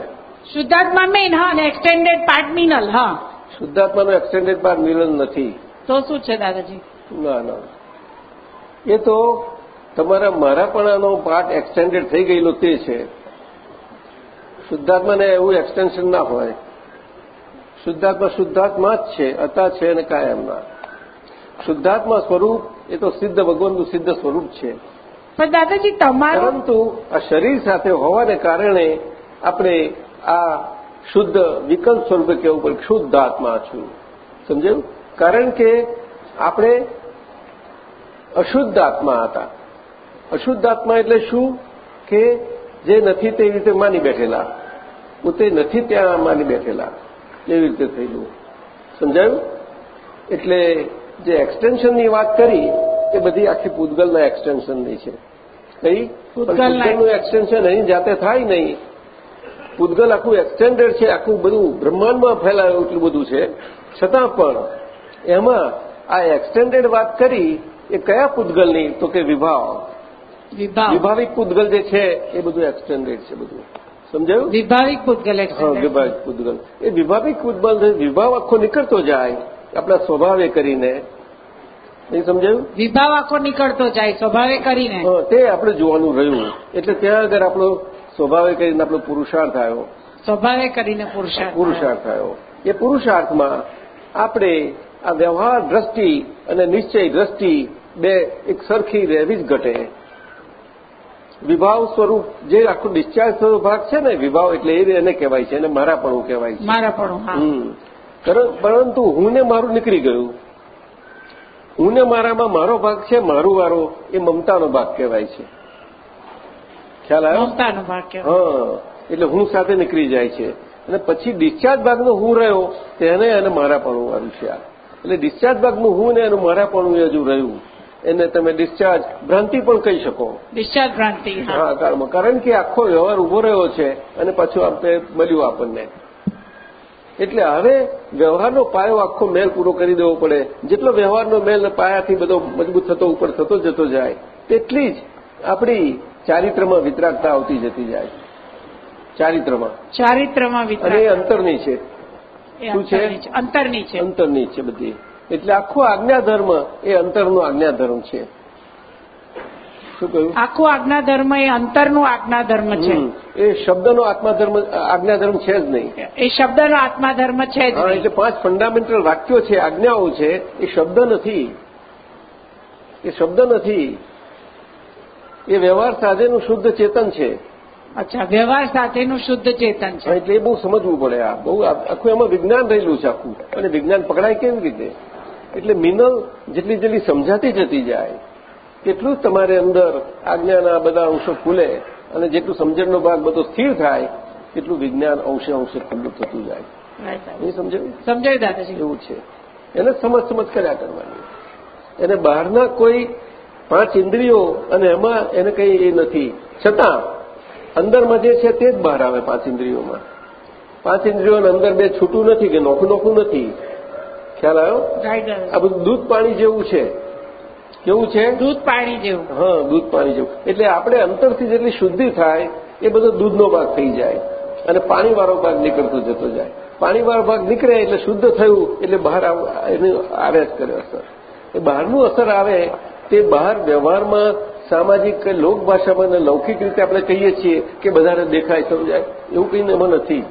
શુદ્ધાત્મા મેન હા અને એક્સટેન્ડેડ પાર્ટ મિનલ હા. શુદ્ધાત્માનું એક્સટેન્ડેડ પાર્ટ મિનરલ નથી. તો શું છે દાદાજી? ના ના. એ તો તમારા મારાપણાનો પાર્ટ એક્સટેન્ડેડ થઈ ગયેલો તે છે. શુદ્ધાત્માને એવું એક્સટેન્શન ના હોય. શુદ્ધાત્મા શુદ્ધાત્મા જ છે અતા છે અને કાયમના. શુદ્ધાત્મા સ્વરૂપ એ તો સિદ્ધ ભગવાનનું સિદ્ધ સ્વરૂપ છે. પણ દાદાજી તમારું પરંતુ આ શરીર સાથે હોવાને કારણે આપણે આ શુદ્ધ વિકલ્પ સ્વરૂપે કહેવું પડે શુદ્ધ આત્મા છું. સમજાયું? કારણ કે આપણે અશુદ્ધ આત્મા હતા. અશુદ્ધ આત્મા એટલે શું? કે જે નથી તે રીતે માની બેઠેલા. પોતે નથી ત્યાં માની બેઠેલા. એવી રીતે થયેલું. સમજાયું? એટલે જે એક્સટેન્શનની વાત કરી એ બધી આખી પૂતગલના એક્સટેન્શનની છે. કઈ? પૂતગલના એક્સટેન્શન એની જાતે થાય નહીં. પૂતગલ આખું એક્સટેન્ડેડ છે આખું બધું બ્રહ્માંડમાં ફેલાયું એટલું બધું છે. છતાં પણ એમાં આ એક્સટેન્ડેડ વાત કરી એ કયા પૂતગલની? તો કે વિભાવ. વિભાવ. વિભાવિક પૂતગલ જે છે એ બધું એક્સટેન્ડેડ છે બધું. સમજાયું? વિભાવિક પૂતગલ હા વિભાવિક પૂતગલ. એ વિભાવિક પૂતગલ વિભાવ આખો નીકળતો જાય આપણા સ્વભાવે કરીને. નહીં સમજાયું? વિભાવ આખો નીકળતો જાય સ્વભાવે કરીને. તે આપણે જોવાનું રહ્યું. એટલે ત્યાં આગળ આપણો સ્વભાવે કરીને આપણો પુરુષાર્થ આવ્યો. સ્વભાવે કરીને પુરુષાર્થ પુરુષાર્થ થયો એ પુરુષાર્થમાં આપણે આ વ્યવહાર દ્રષ્ટિ અને નિશ્ચય દ્રષ્ટિ બે એક સરખી રહેવી જ ઘટે. વિભાવ સ્વરૂપ જે આખું ડિસ્ચાર્જ થયો ભાગ છે ને વિભાવ એટલે એ એને કહેવાય છે એને મારાપણું કહેવાય છે. મારા પણ પરંતુ હું ને મારું નીકળી ગયું. હું ને મારામાં મારો ભાગ છે મારું વારો એ મમતાનો ભાગ કહેવાય છે. ખ્યાલ આવ્યો? મમતાનો ભાગ હા એટલે હું સાથે નીકળી જાય છે. અને પછી ડિસ્ચાર્જ ભાગનો હું રહ્યો તેને એને મારાપણું વાળું છે આ. એટલે ડિસ્ચાર્જ ભાગનું હું ને એનું મારાપણું એ હજુ રહ્યું. એને તમે ડિસ્ચાર્જ ભ્રાંતિ પણ કહી શકો. ડિસ્ચાર્જ ભ્રાંતિ હા. કાળમાં. કારણ કે આખો વ્યવહાર ઊભો રહ્યો છે અને પાછું આપણે મળ્યું આપણને. એટલે હવે વ્યવહારનો પાયો આખો મેલ પૂરો કરી દેવો પડે. જેટલો વ્યવહારનો મેલ પાયાથી બધો મજબૂત થતો ઉપર થતો જતો જાય તેટલી જ આપણી ચારિત્રમાં વિતરાગતા આવતી જતી જાય. ચારિત્રમાં. ચારિત્રમાં અને અંતરની છે. શું છે? અંતરની છે અંતરની છે. બધી. એટલે આખો આજ્ઞાધર્મ એ અંતરનો આજ્ઞાધર્મ છે. શું કહ્યું? આખો આજ્ઞા ધર્મ એ અંતરનો આજ્ઞાધર્મ છે. એ શબ્દનો આત્માધર્મ આજ્ઞાધર્મ છે જ નહીં. એ શબ્દનો આત્મા ધર્મ છે જ એટલે પાંચ ફંડામેન્ટલ વાક્યો છે આજ્ઞાઓ છે એ શબ્દ નથી. એ શબ્દ નથી. એ વ્યવહાર સાથેનું શુદ્ધ ચેતન છે. અચ્છા વ્યવહાર સાથેનું શુદ્ધ ચેતન છે. એટલે એ બહુ સમજવું પડે આ. બહુ આખું એમાં વિજ્ઞાન રહેલું છે આખું. અને વિજ્ઞાન પકડાય કેવી રીતે? એટલે મિનલ જેટલી જેટલી સમજાતી જતી જાય તેટલું જ તમારે અંદર આજ્ઞાના બધા અંશો ખુલે અને જેટલું સમજણનો ભાગ બધો સ્થિર થાય તેટલું વિજ્ઞાન અંશે અંશે ખુલ્લું થતું જાય. એ સમજાયું? સમજાયું દાદાજી. એવું છે. એને સમજ સમજ કર્યા કરવાની. એને બહારના કોઈ પાંચ ઇન્દ્રિયો અને એમાં એને કંઈ એ નથી. છતાં અંદરમાં જે છે તે જ બહાર આવે પાંચ ઇન્દ્રિયોમાં પાંચ ઇન્દ્રિયો અંદર બે છૂટું નથી કે નોખું નોખું નથી. ખ્યાલ આવ્યો? આ બધું દૂધ પાણી જેવું છે. કેવું છે? દૂધ પાણી જેવું. હા દૂધ પાણી જેવું. એટલે આપણે અંતરથી જેટલી શુદ્ધિ થાય એ બધો દૂધનો ભાગ થઈ જાય. અને પાણીવાળો ભાગ નીકળતો જતો જાય. પાણીવાળો ભાગ નીકળે એટલે શુદ્ધ થયું એટલે બહાર એનું આવે જ કરે અસર. એ બહારનું અસર આવે તે બહાર વ્યવહારમાં સામાજિક લોક ભાષામાં અને લૌકિક રીતે આપણે કહીએ છીએ કે બધાને દેખાય સમજાય એવું કંઈ એમાં નથી.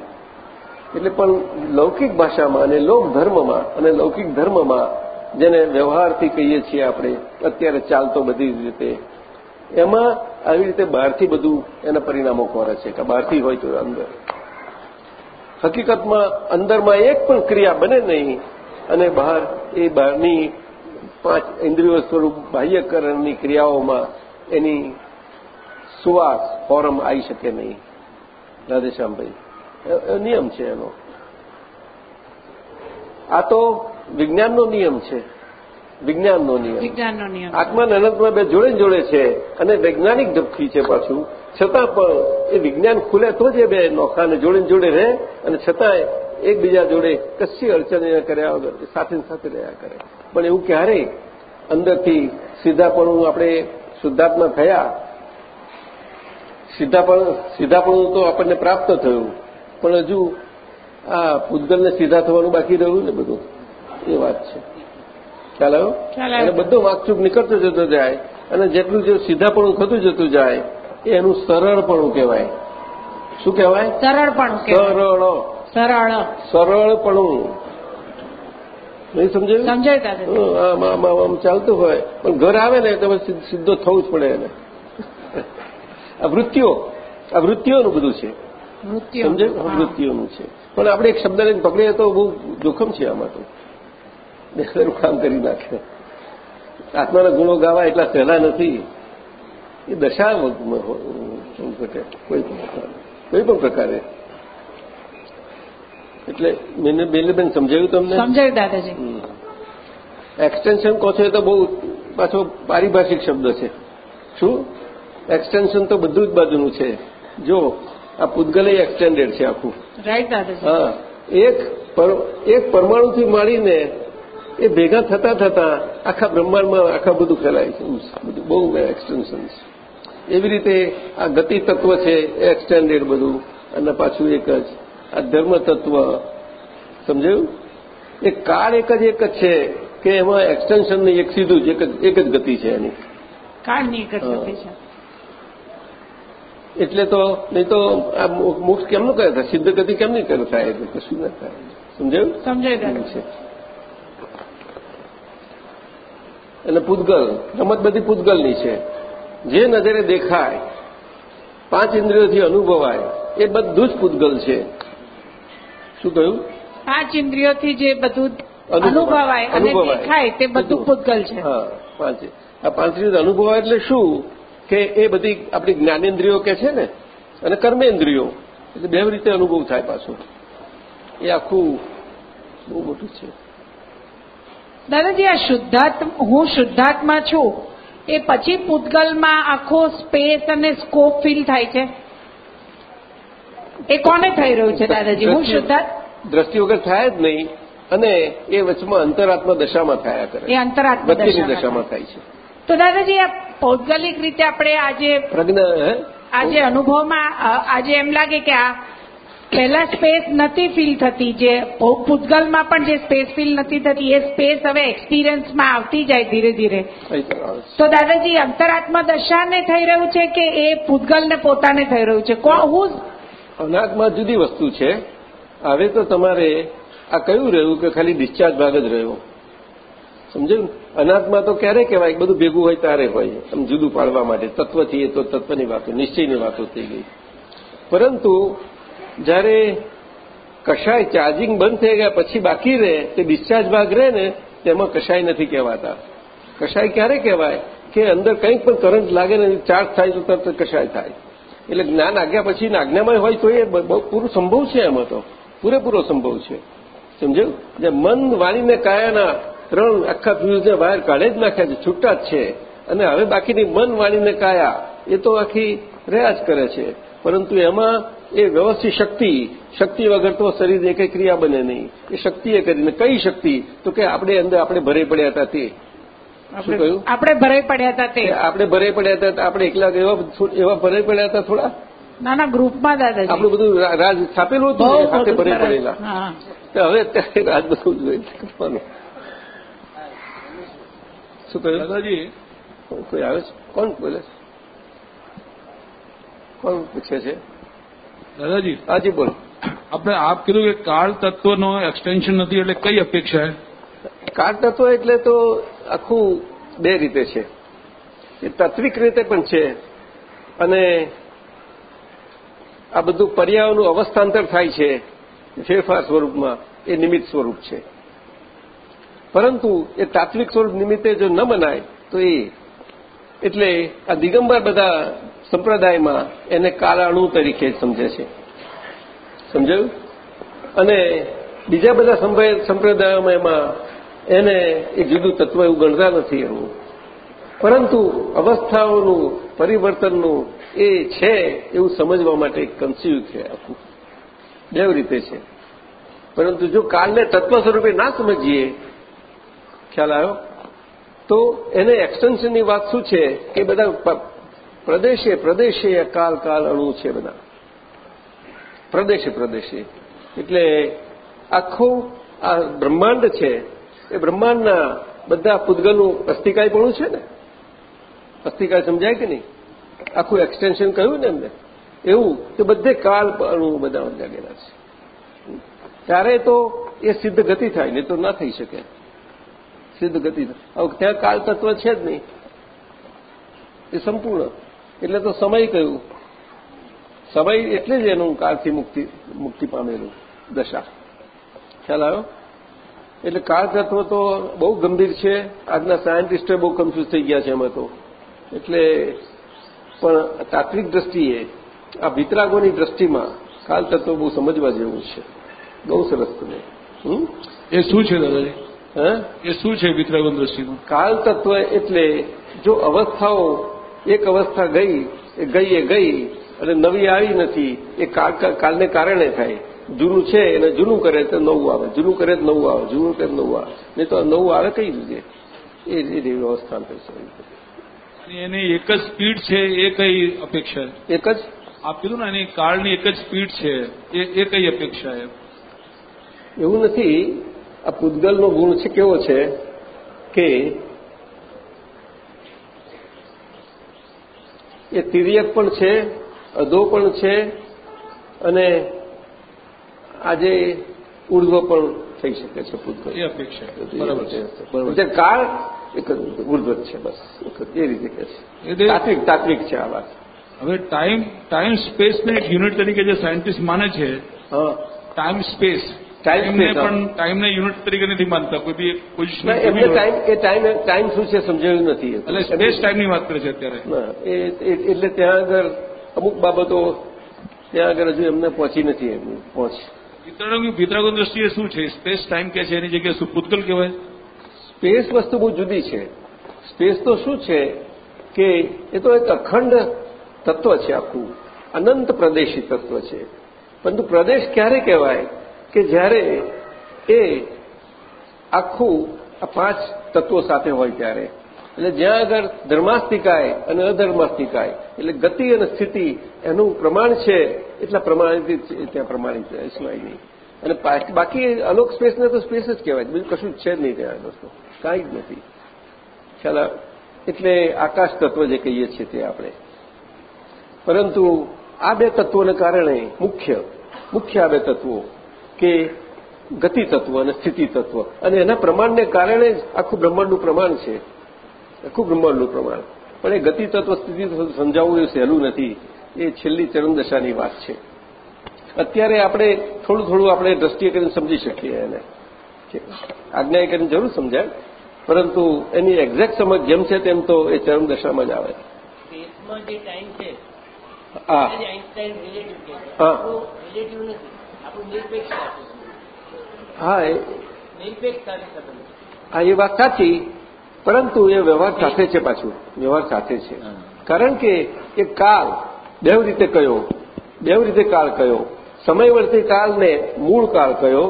એટલે પણ લૌકિક ભાષામાં અને લોક ધર્મમાં અને લૌકિક ધર્મમાં જેને વ્યવહારથી કહીએ છીએ આપણે, અત્યારે ચાલતો બધી રીતે. એમાં આવી રીતે બહારથી બધું એના પરિણામો કરે છે કે બહારથી હોય તો અંદર. હકીકતમાં અંદરમાં એક પણ ક્રિયા બને નહીં અને બહાર એ બહારની પાંચ ઇન્દ્રિય સ્વરૂપ બાહ્યકરણની ક્રિયાઓમાં એની સુવાસ ફોરમ આવી શકે નહીં. રાધેશ્યામભાઈ નિયમ છે એનો. આ તો વિજ્ઞાનનો નિયમ છે. વિજ્ઞાનનો નિયમ. વિજ્ઞાનનો નિયમ. આત્માને અનંતમાં બે જોડે જોડે છે અને વૈજ્ઞાનિક ઝપકી છે પાછું. છતાં પણ એ વિજ્ઞાન ખુલે તો જ એ બે નોખાને જોડે જોડે રહે અને છતાંય એકબીજા જોડે કશી અડચણ કર્યા વગર સાથે સાથે રહ્યા કરે. પણ એવું ક્યારેય અંદરથી સીધાપણું આપણે શુદ્ધાત્મા થયા. સીધાપણ સીધાપણું તો આપણને પ્રાપ્ત થયું. પણ હજુ આ પૂતગલને સીધા થવાનું બાકી રહ્યું ને બધું? એ વાત છે. ખ્યાલ આવ્યો? અને બધો વાકચૂક નીકળતો જતો જાય અને જેટલું જે સીધાપણું થતું જતું જાય એ એનું સરળપણું કહેવાય. શું કહેવાય? સરળપણું. સરળ. સરળ. સરળપણું નહીં સમજાયું? સમજાય આમ આમ આમ આમ ચાલતું હોય. પણ ઘર આવે ને તમે સીધો થવું જ પડે એને. આ વૃત્તિઓ આ વૃત્તિઓનું બધું છે. મૃત્યુ વૃત્તિઓનું છે. પણ આપણે એક શબ્દ લઈને પકડીએ તો બહુ જોખમ છે આમાં તો. બેસરું કામ કરી નાખે. આત્માના ગુણો ગાવા એટલા સહેલા નથી. એ દશા કોઈ પણ પ્રકારે. કોઈ પણ પ્રકારે. એટલે બેનબેન સમજાયું તમને? સમજાયું દાદાજી. એક્સટેન્શન કહો છો એ તો બહુ પાછો પારિભાષિક શબ્દ છે. શું? એક્સટેન્શન તો બધું જ બાજુનું છે. જો આ પૂતગલે એક્સટેન્ડેડ છે આખું. રાઈટ દાદાજી. હા. એક એક પરમાણુથી માંડીને એ ભેગા થતા થતા આખા બ્રહ્માંડમાં આખા બધું ફેલાય છે. બધું બહુ એક્સટેન્શન એવી રીતે આ ગતિ તત્વ છે એ એક્સટેન્ડેડ બધું. અને પાછું એક જ. આ ધર્મ તત્વ સમજાયું? એ કાળ એક જ એક જ છે કે એમાં એક્સટેન્શન નહીં એક સીધું જ એક જ ગતિ છે એની. કાળની એક જ ગતિ છે. એટલે તો નહીં તો આ મોક્ષ કેમનું કરે થાય? સિદ્ધ ગતિ કેમ નહીં કરે થાય? એટલે કશું ના થાય. સમજાયું? સમજાય છે. અને પૂતગલ. રમત બધી પૂતગલની છે. જે નજરે દેખાય પાંચ ઇન્દ્રિયોથી અનુભવાય એ બધું જ પૂતગલ છે. શું કહ્યું? પાંચ ઇન્દ્રિયોથી જે બધું અનુભવાય. અને દેખાય તે બધું બધું. પૂતગલ છે. હા પાંચ. આ પાંચ ઇન્દ્રિયો અનુભવાય એટલે શું? કે એ બધી આપણી જ્ઞાનેન્દ્રિયો કે છે ને અને કર્મેન્દ્રિયો. એટલે બે રીતે અનુભવ થાય પાછો. એ આખું બહુ મોટું છે. દાદાજી આ શુદ્ધાત્મ હું શુદ્ધાત્મા છું. એ પછી પૂતગલમાં આખો સ્પેસ અને સ્કોપ ફીલ થાય છે. એ કોને થઈ રહ્યું છે દાદાજી? હું દ્રષ્ટિ- દ્રષ્ટિ વગર થાય જ નહીં. અને એ વચમાં અંતરાત્મા દશામાં થયા કરે એ અંતરાત્મા દશામાં થાય. છે. તો દાદાજી આ પૌદ્ગલિક રીતે આપણે આજે પ્રજ્ઞા આજે અનુભવમાં આજે એમ લાગે કે આ પહેલા સ્પેસ નથી ફીલ થતી જે ભૂતગલમાં પણ જે સ્પેસ ફીલ નથી થતી એ સ્પેસ હવે એક્સપિરિયન્સમાં આવતી જાય ધીરે ધીરે. તો દાદાજી અંતરાત્મા દશાને થઈ રહ્યું છે કે એ ભૂતગલને પોતાને થઈ રહ્યું છે? કોણ હું અનાત્મા જુદી વસ્તુ છે. હવે તો તમારે આ કયું રહ્યું કે ખાલી ડિસ્ચાર્જ ભાગ જ રહ્યો? સમજ્યું? અનાજમાં તો ક્યારે કહેવાય બધું ભેગું હોય ત્યારે હોય. આમ જુદું પાડવા માટે. તત્વથી એ તો તત્વની વાતો, નિશ્ચયની વાતો થઈ ગઈ. પરંતુ જ્યારે કશાય ચાર્જિંગ બંધ થઈ ગયા પછી બાકી રહે, તે ડિસ્ચાર્જ ભાગ રહે ને, તેમાં કશાય નથી કહેવાતા. કશાય ક્યારે કહેવાય? કે અંદર કંઈક પણ કરંટ લાગે ને ચાર્જ થાય તો તરત કશાય થાય. એટલે જ્ઞાન આજ્ઞા પછી આજ્ઞામય હોય તો એ પૂરો સંભવ છે એમાં તો. પૂરેપૂરો સંભવ છે. સમજાયું? જે મન વાણીને કાયાના ત્રણ આખા ફ્યુઝને બહાર કાઢે જ નાખ્યા છે, છૂટા જ છે. અને હવે બાકીની મન વાણીને કાયા, એ તો આખી રહ્યા જ કરે છે. પરંતુ એમાં એ વ્યવસ્થિત શક્તિ શક્તિ વગર તો શરીર કઈ ક્રિયા બને નહીં. એ શક્તિએ કરીને, કઈ શક્તિ? તો કે આપણે અંદર, આપણે ભરે પડ્યા હતા તે. આપણે ભરાઈ પડ્યા હતા તે. આપણે ભરાઈ પડ્યા હતા આપણે એકલા એવા એવા ભરાઈ પડ્યા હતા થોડા? નાના ગ્રુપમાં દાદા આપણું બધું રાજ છાપેલું હતું સાથે ને, ભરે પડેલા. તો હવે અત્યારે રાજ બધું જોઈ કરવાનું શું કહ્યું? દાદાજી. કોઈ આવે છે? કોણ બોલે છે? કોણ પૂછે છે? દાદાજી હાજી બોલો. આપણે આપ કીધું કે કાળ તત્વનો એક્સટેન્શન નથી એટલે કઈ અપેક્ષા કાળ તત્વ એટલે તો આખું બે રીતે છે. એ તાત્વિક રીતે પણ છે. અને આ બધું પર્યાવરણનું અવસ્થાંતર થાય છે, ફેરફાર સ્વરૂપમાં, એ નિમિત્ત સ્વરૂપ છે. પરંતુ એ તાત્વિક સ્વરૂપ નિમિત્તે જો ન મનાય, તો એ એટલે આ દિગંબર બધા સંપ્રદાયમાં એને કારાણુ તરીકે સમજે છે. સમજાયું? અને બીજા બધા સંપ્રદાયોમાં એમાં એને એ જુદું તત્વ એવું ગણતા નથી એવું પરંતુ અવસ્થાઓનું, પરિવર્તનનું એ છે એવું સમજવા માટે કન્સીવ છે આખું. બે રીતે છે. પરંતુ જો કાલને તત્વ સ્વરૂપે ના સમજીએ, ખ્યાલ આવ્યો? તો એને એક્સટેન્શનની વાત શું છે કે બધા પ્રદેશે પ્રદેશે કાલ કાલ અણુ છે બધા. પ્રદેશે પ્રદેશે. એટલે આખું આ બ્રહ્માંડ છે એ બ્રહ્માંડના બધા પૂતગલનું અસ્થિકાયપણું છે ને? અસ્થિકાય સમજાય કે નહીં? આખું એક્સટેન્શન કહ્યું ને એમને? એવું તે બધે કાળ અણુ બધા જાગેલા છે. ત્યારે તો એ સિદ્ધ ગતિ થાય, નહીં તો ના થઈ શકે. સિદ્ધ ગતિ હવે ત્યાં કાળ તત્વ છે જ નહીં. એ સંપૂર્ણ. એટલે તો સમય કહ્યું સમય એટલે જ એનું કાળથી મુક્તિ મુક્તિ પામેલું દશા. ખ્યાલ આવ્યો? એટલે કાળ તત્વ તો બહુ ગંભીર છે. આજના સાયન્ટિસ્ટો બહુ કન્ફ્યુઝ થઈ ગયા છે એમાં તો. એટલે પણ તાત્વિક દ્રષ્ટિએ આ વિતરાગોની દ્રષ્ટિમાં કાળ તત્વ બહુ સમજવા જેવું છે. બહુ સરસ તમે એ શું છે દાદાજી? હે? એ શું છે વિતરાગો દ્રષ્ટિમાં? કાળ તત્વ એટલે જો અવસ્થાઓ એક અવસ્થા ગઈ એ ગઈ એ ગઈ અને નવી આવી નથી એ કાળ કાળને કારણે થાય. જૂનું છે એને જૂનું કરે તો નવું આવે. જૂનું કરે તો નવું આવે. જૂનું કરે નવું આવે. નહીં તો નવું આવે કઈ રીતે? એ રીતે વ્યવસ્થા થશે એની એક જ સ્પીડ છે એ કઈ અપેક્ષા? એક જ? આપ્યું ને એની કાળની એક જ સ્પીડ છે એ એ કઈ અપેક્ષા એમ એવું નથી. આ પૂતગલનો ગુણ છે કેવો છે કે એ તિર્યક પણ છે અધો પણ છે અને આજે ઉર્ધ્વ પણ થઈ શકે છે પૂતગલ એ અપેક્ષા બરાબર છે. બરાબર. કાળ એક ઉર્ધ્વ છે બસ. એ રીતે કે છે. તાત્વિક તાત્વિક છે આ વાત. હવે ટાઈમ ટાઈમ સ્પેસને એક યુનિટ તરીકે જે સાયન્ટિસ્ટ માને છે ટાઈમ સ્પેસ. ટાઈમને પણ ટાઈમને યુનિટ તરીકે નથી માનતા. કોઈ બી પોઝિશન એમને ટાઈમ એ ટાઈમ ટાઈમ શું છે સમજાયું નથી એટલે સ્પેસ ટાઈમની વાત કરે છે અત્યારે. એટલે ત્યાં આગળ અમુક બાબતો ત્યાં આગળ હજુ એમને પહોંચી નથી એમની પહોંચ વિતરાગ વિતરાગો દ્રષ્ટિએ શું છે? સ્પેસ ટાઈમ કે છે? એની જગ્યાએ શું પૂતગલ કહેવાય? સ્પેસ વસ્તુ બહુ જુદી છે. સ્પેસ તો શું છે કે એ તો એક અખંડ તત્વ છે આખું. અનંત પ્રદેશી તત્વ છે. પરંતુ પ્રદેશ ક્યારે કહેવાય કે જ્યારે એ આખું આ પાંચ તત્વો સાથે હોય ત્યારે? એટલે જ્યાં આગળ ધર્માસ્તિકાય અને અધર્માસ્તિકાય, એટલે ગતિ અને સ્થિતિ એનું પ્રમાણ છે, એટલા પ્રમાણિત ત્યાં પ્રમાણિત સિવાય નહીં. અને બાકી અલોક સ્પેસને તો સ્પેસ જ કહેવાય બીજું કશું જ છે જ નહીં ત્યાં, દોસ્તો. કાંઈ જ નથી. ખ્યાલ? એટલે આકાશ તત્વ જે કહીએ છીએ તે આપણે. પરંતુ આ બે તત્વોને કારણે મુખ્ય મુખ્ય આ બે તત્વો કે ગતિ તત્વ અને સ્થિતિ તત્વ. અને એના પ્રમાણને કારણે જ આખું બ્રહ્માંડનું પ્રમાણ છે. આખું બ્રહ્માંડનું પ્રમાણ. પણ એ ગતિ તત્વ સ્થિતિ સમજાવવું એ સહેલું નથી. એ છેલ્લી ચરણદશાની વાત છે. અત્યારે આપણે થોડું થોડું આપણે દ્રષ્ટિએ કરીને સમજી શકીએ એને. આજ્ઞાએ કરીને જરૂર સમજાય. પરંતુ એની એક્ઝેક્ટ સમજ જેમ છે તેમ તો એ ચરમદશામાં જ આવે. હા. હા. હા એ વાત સાચી. પરંતુ એ વ્યવહાર સાથે છે પાછું. વ્યવહાર સાથે છે. કારણ કે એ કાળ દેવ રીતે કયો દેવ રીતે કાળ કયો સમયવર્તી કાળને મૂળ કાળ કયો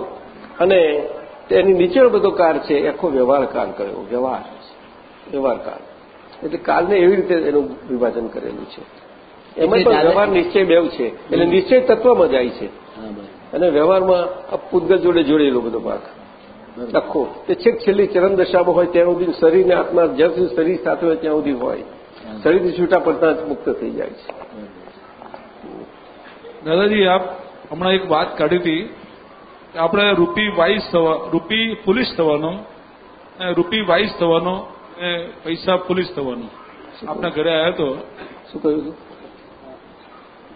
અને તેની નીચેનો બધો કાળ છે આખો વ્યવહાર કાળ કયો. વ્યવહાર વ્યવહાર કાળ. એટલે કાળને એવી રીતે એનું વિભાજન કરેલું છે. એમાં પણ વ્યવહાર નિશ્ચય બેવ છે. એટલે નિશ્ચય તત્વમાં જાય છે. અને વ્યવહારમાં પૂતગલ જોડે જોડેલો બધો ભાગ. આખો તે છેક છેલ્લી ચરણ દશામાં હોય ત્યાં સુધી શરીરને આત્મા જ્યાં સુધી શરીર સાથે હોય ત્યાં સુધી હોય. શરીરથી છૂટા પડતા જ મુક્ત થઈ જાય છે. દાદાજી આપ હમણાં એક વાત કાઢી હતી કે આપણે રૂપી વાઇસ થવા રૂપી પોલીસ થવાનો રૂપી વાઇસ થવાનો પૈસા પોલીસ થવાનો. આપના ઘરે આવ્યો તો. શું કહ્યું હતું?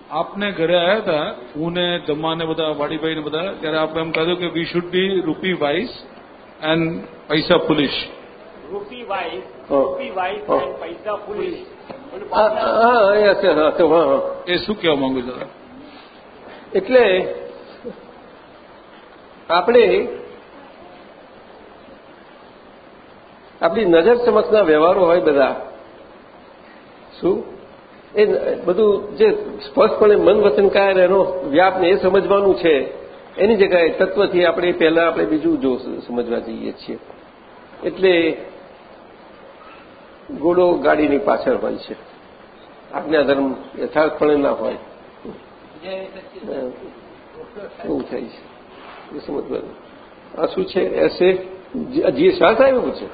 આપને ઘરે આવ્યા હતા હું ને જમા ને બધા વાડીભાઈ ને બધા ત્યારે આપણે એમ કહ્યું કે વી શુડ બી રૂપી વાઇઝ એન્ડ પૈસા પુલિશ રૂપી વાઇઝ રૂપી વાઇઝ એન્ડ પૈસા હા. એ શું કહેવા માંગુ છું? એટલે આપણે આપણી નજર સમક્ષના વ્યવહારો હોય બધા. શું? એ બધું જે સ્પષ્ટપણે મન વચન કાય એનો વ્યાપ ને એ સમજવાનું છે એની જગ્યાએ તત્વથી આપણે પહેલા આપણે બીજું જો સમજવા જઈએ છીએ. એટલે ઘોડો ગાડીની પાછળ હોય છે. આજ્ઞાધર્મ યથાર્થપણે ના હોય. એવું થાય છે. એ સમજવાનું. આ શું છે? એસે જે શાહ સાહેબ છે?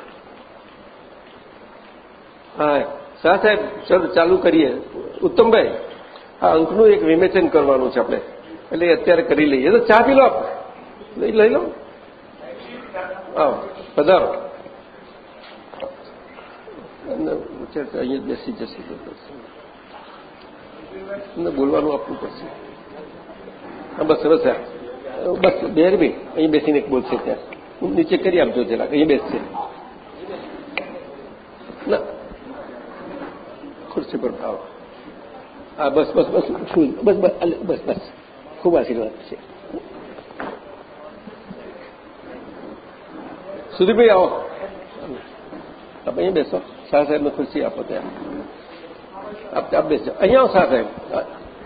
હા. શાહ સાહેબ, સર, ચાલુ કરીએ. ઉત્તમભાઈ, આ અંકનું એક વિમેચન કરવાનું છે આપણે. એટલે અત્યારે કરી લઈએ. તો ચા પી લો આપ લઈ લો. હા પધારો. અહીંયા બેસી જશે તમને બોલવાનું આપવું પડશે. હા, બસ સરસ. બસ બેર બી અહીં બેસીને એક બોલશે ત્યાં. હું નીચે કરી આપજો જરાક. અહીં બેસશે ના. ખુરશી પર આવો હા બસ બસ બસ બસ બસ બસ બસ. ખૂબ આશીર્વાદ છે. સુધીભાઈ આવો. તમે અહીં બેસો. શાહ સાહેબને ખુરશી આપો ત્યાં. આપ બેસો. અહીંયા આવો શાહ સાહેબ.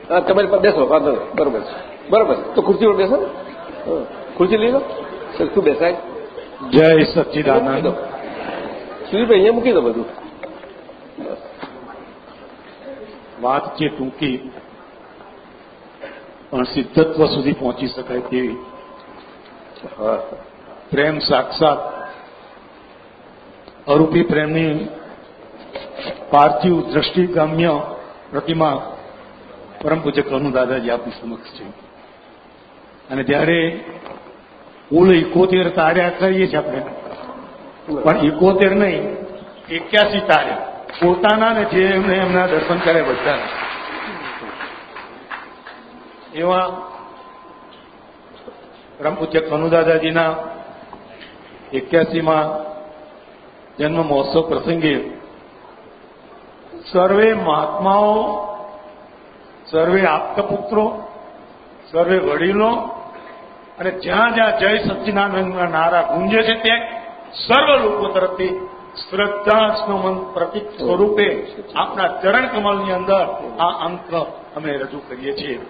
હા તમારી પાસે બેસો વાંધો નહીં. બરોબર છે. બરોબર તો ખુરશી પર બેસો ખુરશી લઈ લો. સરખું બેસાય? જય સચિદાનંદ. સુધીભાઈ અહીંયા મૂકી દો બધું. વાત છે ટૂંકી, પણ સિદ્ધત્વ સુધી પહોંચી શકાય તેવી. પ્રેમ સાક્ષાત, અરૂપી પ્રેમની પાર્થિવ દ્રષ્ટિગામ્ય પ્રતિમા પરમ પૂજ્ય કનુ દાદાજી આપની સમક્ષ છે. અને જ્યારે કુલ ઇકોતેર તાર્યા કરીએ છીએ આપણે, પણ ઇકોતેર નહીં, એક્યાસી તાર્યા પોતાના ને જે એમને એમના દર્શન કરે બધા. એવા પરમ કનુદાદાજીના એક્યાસીમાં જન્મ મહોત્સવ પ્રસંગે સર્વે મહાત્માઓ, સર્વે આપતપુત્રો, સર્વે વડીલો અને જ્યાં જ્યાં જય સચ્ચિદાનંદના નારા ગુંજે છે ત્યાં સર્વ લોકો તરફથી શ્રદ્ધા સ્નમન પ્રતિક સ્વરૂપે આપણા ચરણ કમલની અંદર આ અંક અમે રજૂ કરીએ છીએ.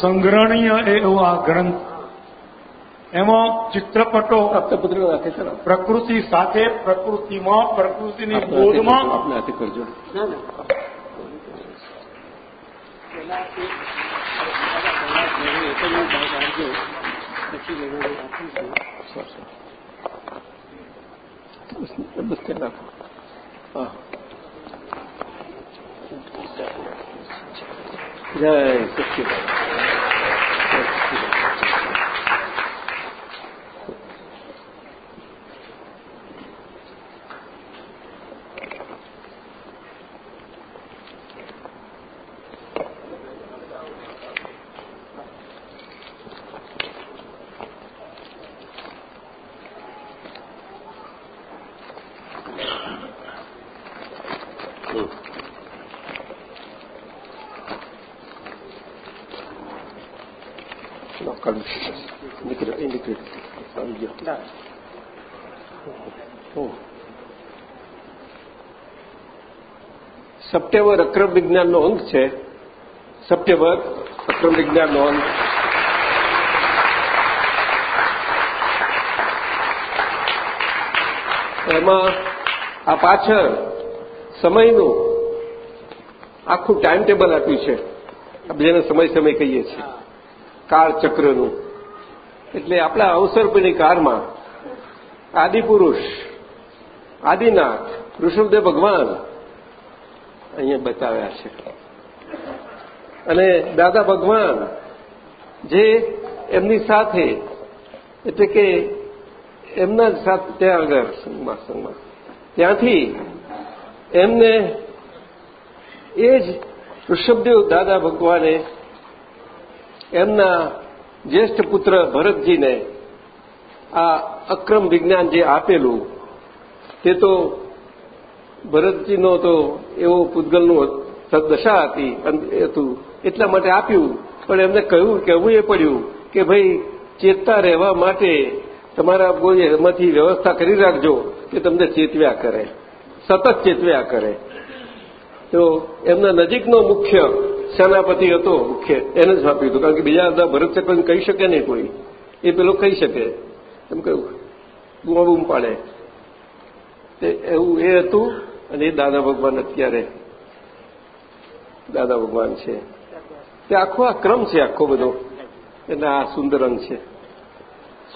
સંગ્રહણીય એવો આ ગ્રંથ. એમાં ચિત્રપટો પ્રકૃતિ સાથે પ્રકૃતિમાં પ્રકૃતિની બોધમાં. આપણે હાથે કરજો. કરી નાખો હા જય સચ્ચિદાનંદ સપ્ટેમ્બર અક્રમ વિજ્ઞાનનો અંક છે. સપ્ટેમ્બર અક્રમ વિજ્ઞાનનો અંક. એમાં આ પાછળ સમયનું આખું ટાઈમ ટેબલ આપ્યું છે. જેને સમય સમય કહીએ છીએ. કાળચક્રનું એટલે આપણા અવસરપણી કારમાં આદિપુરુષ, આદિનાથ, ઋષભદેવ ભગવાન અહીંયા બતાવ્યા છે. અને દાદા ભગવાન જે એમની સાથે, એટલે કે એમના જ સાથે ત્યાં આગળ સંગમાં ત્યાંથી એમને એ જ ઋષભદેવ દાદા ભગવાને એમના જ્યેષ્ઠ પુત્ર ભરતજીને આ અક્રમ વિજ્ઞાન જે આપેલું, તે તો ભરતજીનો તો એવો પૂતગલનું દશા હતી. હતું એટલા માટે આપ્યું. પણ એમને કહ્યું કહેવું એ પડ્યું કે ભાઈ, ચેતતા રહેવા માટે તમારા કોઈ એમાંથી વ્યવસ્થા કરી રાખજો કે તમને ચેતવ્યા કરે. સતત ચેતવ્યા કરે. તો એમના નજીકનો મુખ્ય સેનાપતિ હતો મુખ્ય. એને જ આપ્યું હતું. કારણ કે બીજા બધા ભરત કહી શકે નહીં કોઈ. એ પેલો કહી શકે. એમ કહ્યું બૂમ પાડે. એવું એ હતું. અને એ દાદા ભગવાન અત્યારે દાદા ભગવાન છે. તે આખો આ ક્રમ છે, આખો બધો. એટલે આ સુંદર અંગ છે.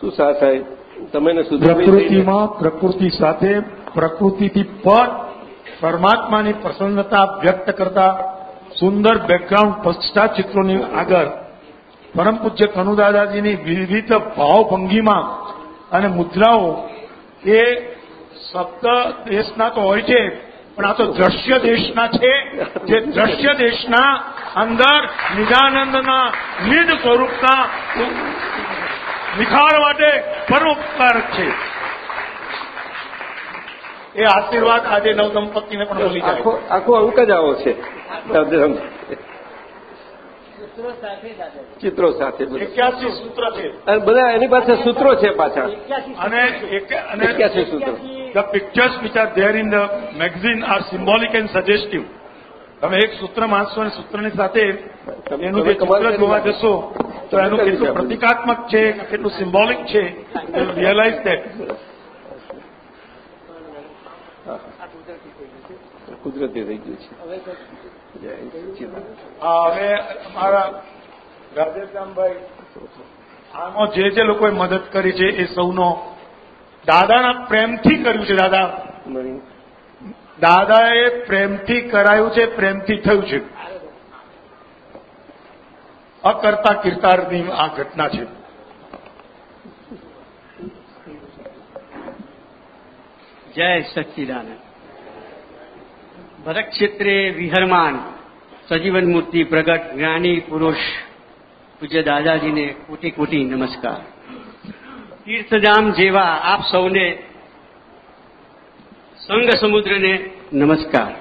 શું સા સાહેબ તમે પ્રકૃતિમાં પ્રકૃતિ સાથે પ્રકૃતિથી પર પરમાત્માની પ્રસન્નતા વ્યક્ત કરતા સુંદર બેકગ્રાઉન્ડ પશ્ચાત ચિત્રોની આગળ પરમ પૂજ્ય કનુદાદાજીની વિવિધ ભાવભંગીમાં અને મુદ્રાઓ એ શબ્દ દેશના તો હોય છે પણ આ તો દ્રશ્ય દેશના છે. જે દ્રશ્ય દેશના અંદર નિજાનંદના નિજ સ્વરૂપના નિખાર માટે પરોપકારક છે. એ આશીર્વાદ આજે નવદંપતિને પણ મળી જાય. આખો આખો અંક જ આવો છે. ચિત્રો સાથે એક્યાસી સૂત્ર છે. અને બધા એની પાસે સૂત્રો છે પાછા. અને એક્યાસી સૂત્રો. The pictures which are there in the magazine are symbolic and suggestive તમે એક સૂત્ર વાંચશો અને સૂત્રની સાથે એનું જે ચિત્ર જોવા જશો તો એનું કેટલું પ્રતિકાત્મક છે કેટલું સિમ્બોલિક છે રિયલાઇઝ દેટ કુદરતી થઈ ગયું છે. સચ્ચિદાનંદ. હવે અમારા રાધેશ્યામભાઈ આમાં જે જે લોકોએ મદદ કરી છે એ સૌનો દાદાના પ્રેમથી કર્યું છે, દાદા. દાદાએ પ્રેમથી કરાયું છે, પ્રેમથી થયું છે અકર્તા કિર્તારની આ ઘટના છે જય સચ્ચિદાનંદ ભરત ક્ષેત્રે વિહરમાન સજીવન મૂર્તિ પ્રગટ જ્ઞાની પુરુષ પૂજ્ય દાદાજીને કોટી કોટી નમસ્કાર. તીર્થધામ જેવા આપ સૌને સંઘ સમુદ્રને નમસ્કાર.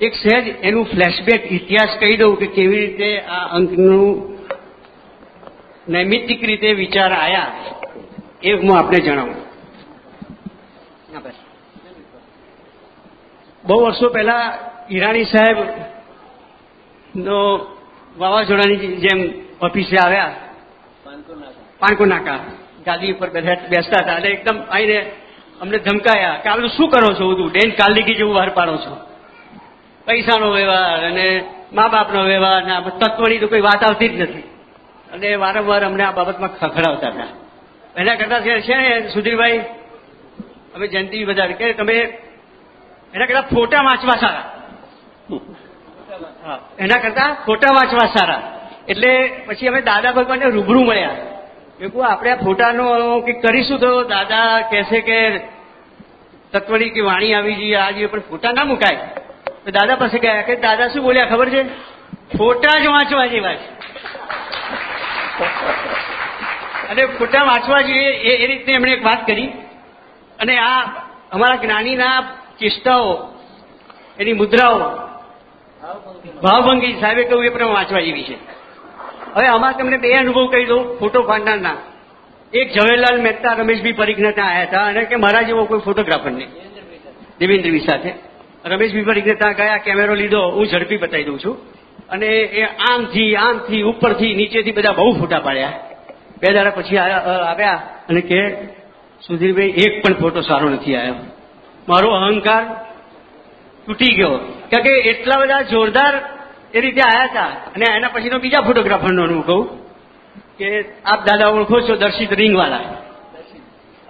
એક સહેજ એનું ફ્લેશબેક ઇતિહાસ કહી દઉં કે કેવી રીતે આ અંકનું નૈમિત્તિક રીતે વિચાર આયા, એ હું આપને જણાવું હા, બસ. બહુ વર્ષો પહેલા ઈરાણી સાહેબ નો વાવાઝોડાની જેમ ઓફિસે આવ્યા. પાનકો નાકા ગાદી ઉપર બેસતા હતા અને એકદમ આવીને અમને ધમકાયા કે આપણે શું કરો છો બધું? ડેન કાલિકી જેવું બહાર પાડો છો. પૈસાનો વ્યવહાર અને મા બાપનો વ્યવહાર ને તત્વની તો કોઈ વાત આવતી જ નથી. અને વારંવાર અમને આ બાબતમાં ખખડાવતા હતા. એના કરતા છે ને સુધીરભાઈ? અમે જયંતિ બધા કે તમે એના કરતા ફોટા વાંચવા સારા. હા, એના કરતા ફોટા વાંચવા સારા. એટલે પછી અમે દાદા ભગવાનને રૂબરૂ મળ્યા. મેં કહું આપણે આ ફોટાનો કંઈક કરીશું તો દાદા કહેશે કે તત્વની કે વાણી આવી જઈએ આ જોઈએ પણ ફોટા ના મુકાય. તો દાદા પાસે ગયા. કે દાદા શું બોલ્યા ખબર છે? ફોટા જ વાંચવા જેવા છે. અને ફોટા વાંચવા જોઈએ એ એ રીતે એમણે એક વાત કરી. અને આ અમારા જ્ઞાનીના ચેષ્ટાઓ એની મુદ્રાઓ. ભાવભંગી સાહેબે કહ્યું, એ પ્રમાણે વાંચવા જેવી છે. હવે આમાં તમને બે અનુભવ કહી દઉં, ફોટો પાડનારના. એક જવાહરલાલ મહેતા, રમેશભાઈ પરીખને ત્યાં આવ્યા હતા, અને કે મારા જેવો કોઈ ફોટોગ્રાફર નહીં. દેવેન્દ્રભાઈ સાથે. રમેશભાઈ પરીખને ત્યાં ગયા, કેમેરો લીધો, હું ઝડપી બતાવી દઉં છું. અને એ આમથી આમથી, ઉપરથી, નીચેથી બધા બહુ ફોટા પાડ્યા. બે દાડા પછી આવ્યા અને કે, સુધીરભાઈ, એક પણ ફોટો સારો નથી આવ્યો. મારો અહંકાર તૂટી ગયો. કારણ કે એટલા બધા જોરદાર એ રીતે આવ્યા હતા. અને એના પછીનો બીજા ફોટોગ્રાફરનો અનુભવ કહું કે આપ દાદા ઓળખો છો દર્શિત રિંગવાલા.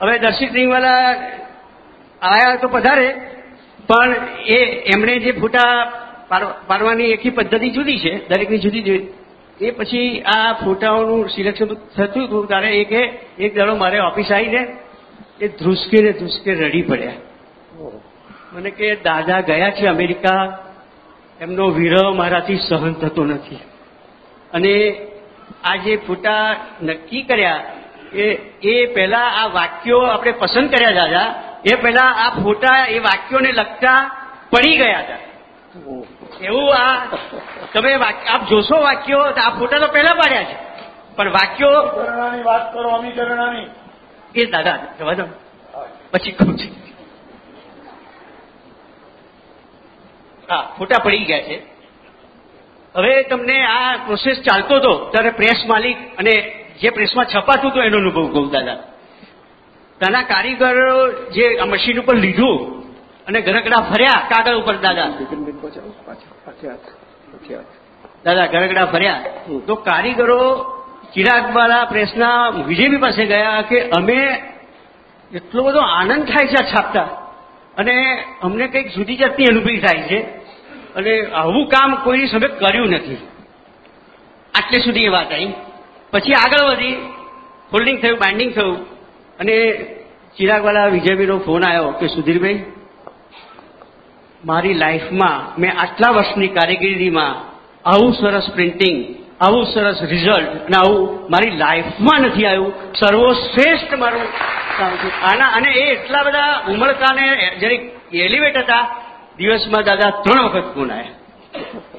હવે દર્શિત રિંગવાલા આવ્યા તો પધારે, પણ એ એમણે જે ફોટા પાડ- પાડવાની એકી પદ્ધતિ જુદી છે, દરેકની જુદી જુદી. એ પછી આ ફોટાઓનું સિલેક્શન થતું હતું, ત્યારે એક એક દાડો મારે ઓફિસ આવીને એ ધ્રુસકે ને ધ્રુસકે રડી પડ્યા. મને કે દાદા ગયા છે અમેરિકા એમનો વિરહ મારાથી સહન થતો નથી. અને આ જે ફોટા નક્કી કર્યા એ એ પહેલા આ વાક્યો આપણે પસંદ કર્યા દાદા. એ પહેલા આ ફોટા એ વાક્યોને લગતા પડી ગયા હતા. એવું આ તમે આપ જોશો વાક્યો તો આ ફોટા તો પહેલા પાડ્યા છે. પણ વાક્યો વાત કરો અમીકરણાની. એ દાદા જવા દો. પછી કહું છું. હા ખોટા પડી ગયા છે. હવે તમને આ પ્રોસેસ ચાલતો હતો, ત્યારે પ્રેસ માલિક અને જે પ્રેસમાં છપાતું હતું, એનો અનુભવ કહું, દાદા. ત્યાંના કારીગરો જે આ મશીન ઉપર લીધું અને ગરગડા ફર્યા કાગળ ઉપર, દાદા. દાદા ગરગડા ફર્યા. તો કારીગરો ચિરાગવાળા પ્રેસના વિજેપી પાસે ગયા કે અમે એટલો બધો આનંદ થાય છે છાપતા. અને અમને કંઈક જુદી જાતની અનુભૂતિ થાય છે. અને આવું કામ કોઈની સામે કર્યું નથી. આટલે સુધી એ વાત આવી. પછી આગળ વધી ફોલ્ડિંગ થયું બાઇન્ડિંગ થયું, અને ચિરાગવાળા વિજયભાઈનો ફોન આવ્યો કે, સુધીરભાઈ, મારી લાઈફમાં મેં આટલા વર્ષની કારીગરીમાં આવું સરસ પ્રિન્ટિંગ આવું સરસ રિઝલ્ટ અને આવું મારી લાઈફમાં નથી આવ્યું. સર્વશ્રેષ્ઠ મારું આના અને એ એટલા બધા ઉમળકાને જરીક એલિવેટ હતા દિવસમાં દાદા ત્રણ વખત ફોન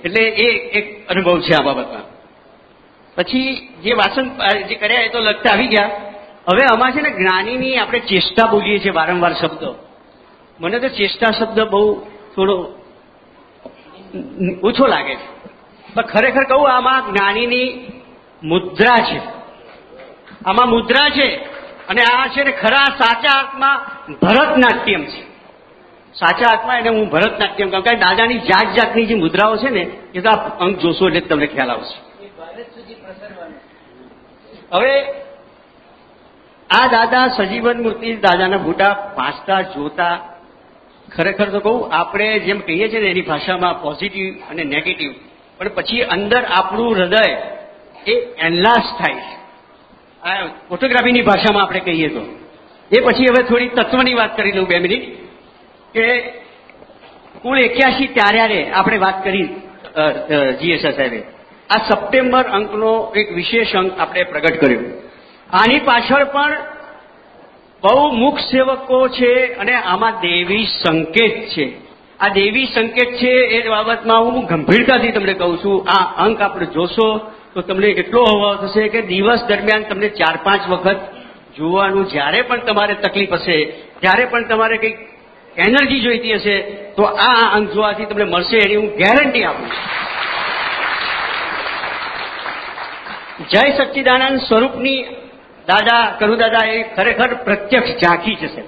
એટલે એ એક અનુભવ છે આ બાબતમાં. પછી જે વાસન જે કર્યા એ તો લગતા આવી ગયા. હવે આમાં છે ને જ્ઞાનીની આપણે ચેષ્ટા બોલીએ છીએ વારંવાર શબ્દો. મને તો ચેષ્ટા શબ્દ બહુ થોડો ઓછો લાગે છે. પણ ખરેખર કહું, આમાં જ્ઞાનીની મુદ્રા છે. આમાં મુદ્રા છે અને આ છે ને ખરા સાચા અર્થમાં ભરતનાટ્યમ છે. સાચા અર્થમાં એને હું ભરતનાટ્યમ કહું કારણ કે દાદાની જાત જાતની જે મુદ્રાઓ છે ને એ તો આપ અંક જોશો એટલે તમને ખ્યાલ આવશે. હવે આ દાદા સજીવન મૂર્તિ દાદાના ફોટા વાંચતા જોતા ખરેખર તો કહું આપણે જેમ કહીએ છીએ ને એની ભાષામાં પોઝિટિવ અને નેગેટિવ પણ પછી અંદર આપણું હૃદય એ એનલાસ થાય છે. આ ફોટોગ્રાફીની ભાષામાં આપણે કહીએ તો. એ પછી હવે થોડી તત્વની વાત કરી લઉં બે મિનિટ. કે કુલ એક્યાસી ત્યારે આપણે વાત કરી જીએસએસ સાહેબે. આ સપ્ટેમ્બર અંકનો એક વિશેષ અંક આપણે પ્રગટ કર્યો. આની પાછળ પણ બહુ મુખ સેવકો છે અને આમાં દેવી સંકેત છે. આ દેવી સંકેત છે એ બાબતમાં હું ગંભીરતાથી તમને કહું છું, આ અંક આપણે જોશો તો તમને એટલો અભાવ થશે કે દિવસ દરમિયાન તમને ચાર પાંચ વખત જોવાનું જ્યારે પણ તમારે તકલીફ હશે જ્યારે પણ તમારે કંઈક એનર્જી જોઈતી હશે, તો આ અંક જોવાથી તમને મળશે એની હું ગેરંટી આપું છું. જય સચ્ચિદાનંદ સ્વરૂપની દાદા કરુ દાદા એ ખરેખર પ્રત્યક્ષ ઝાંખી જશે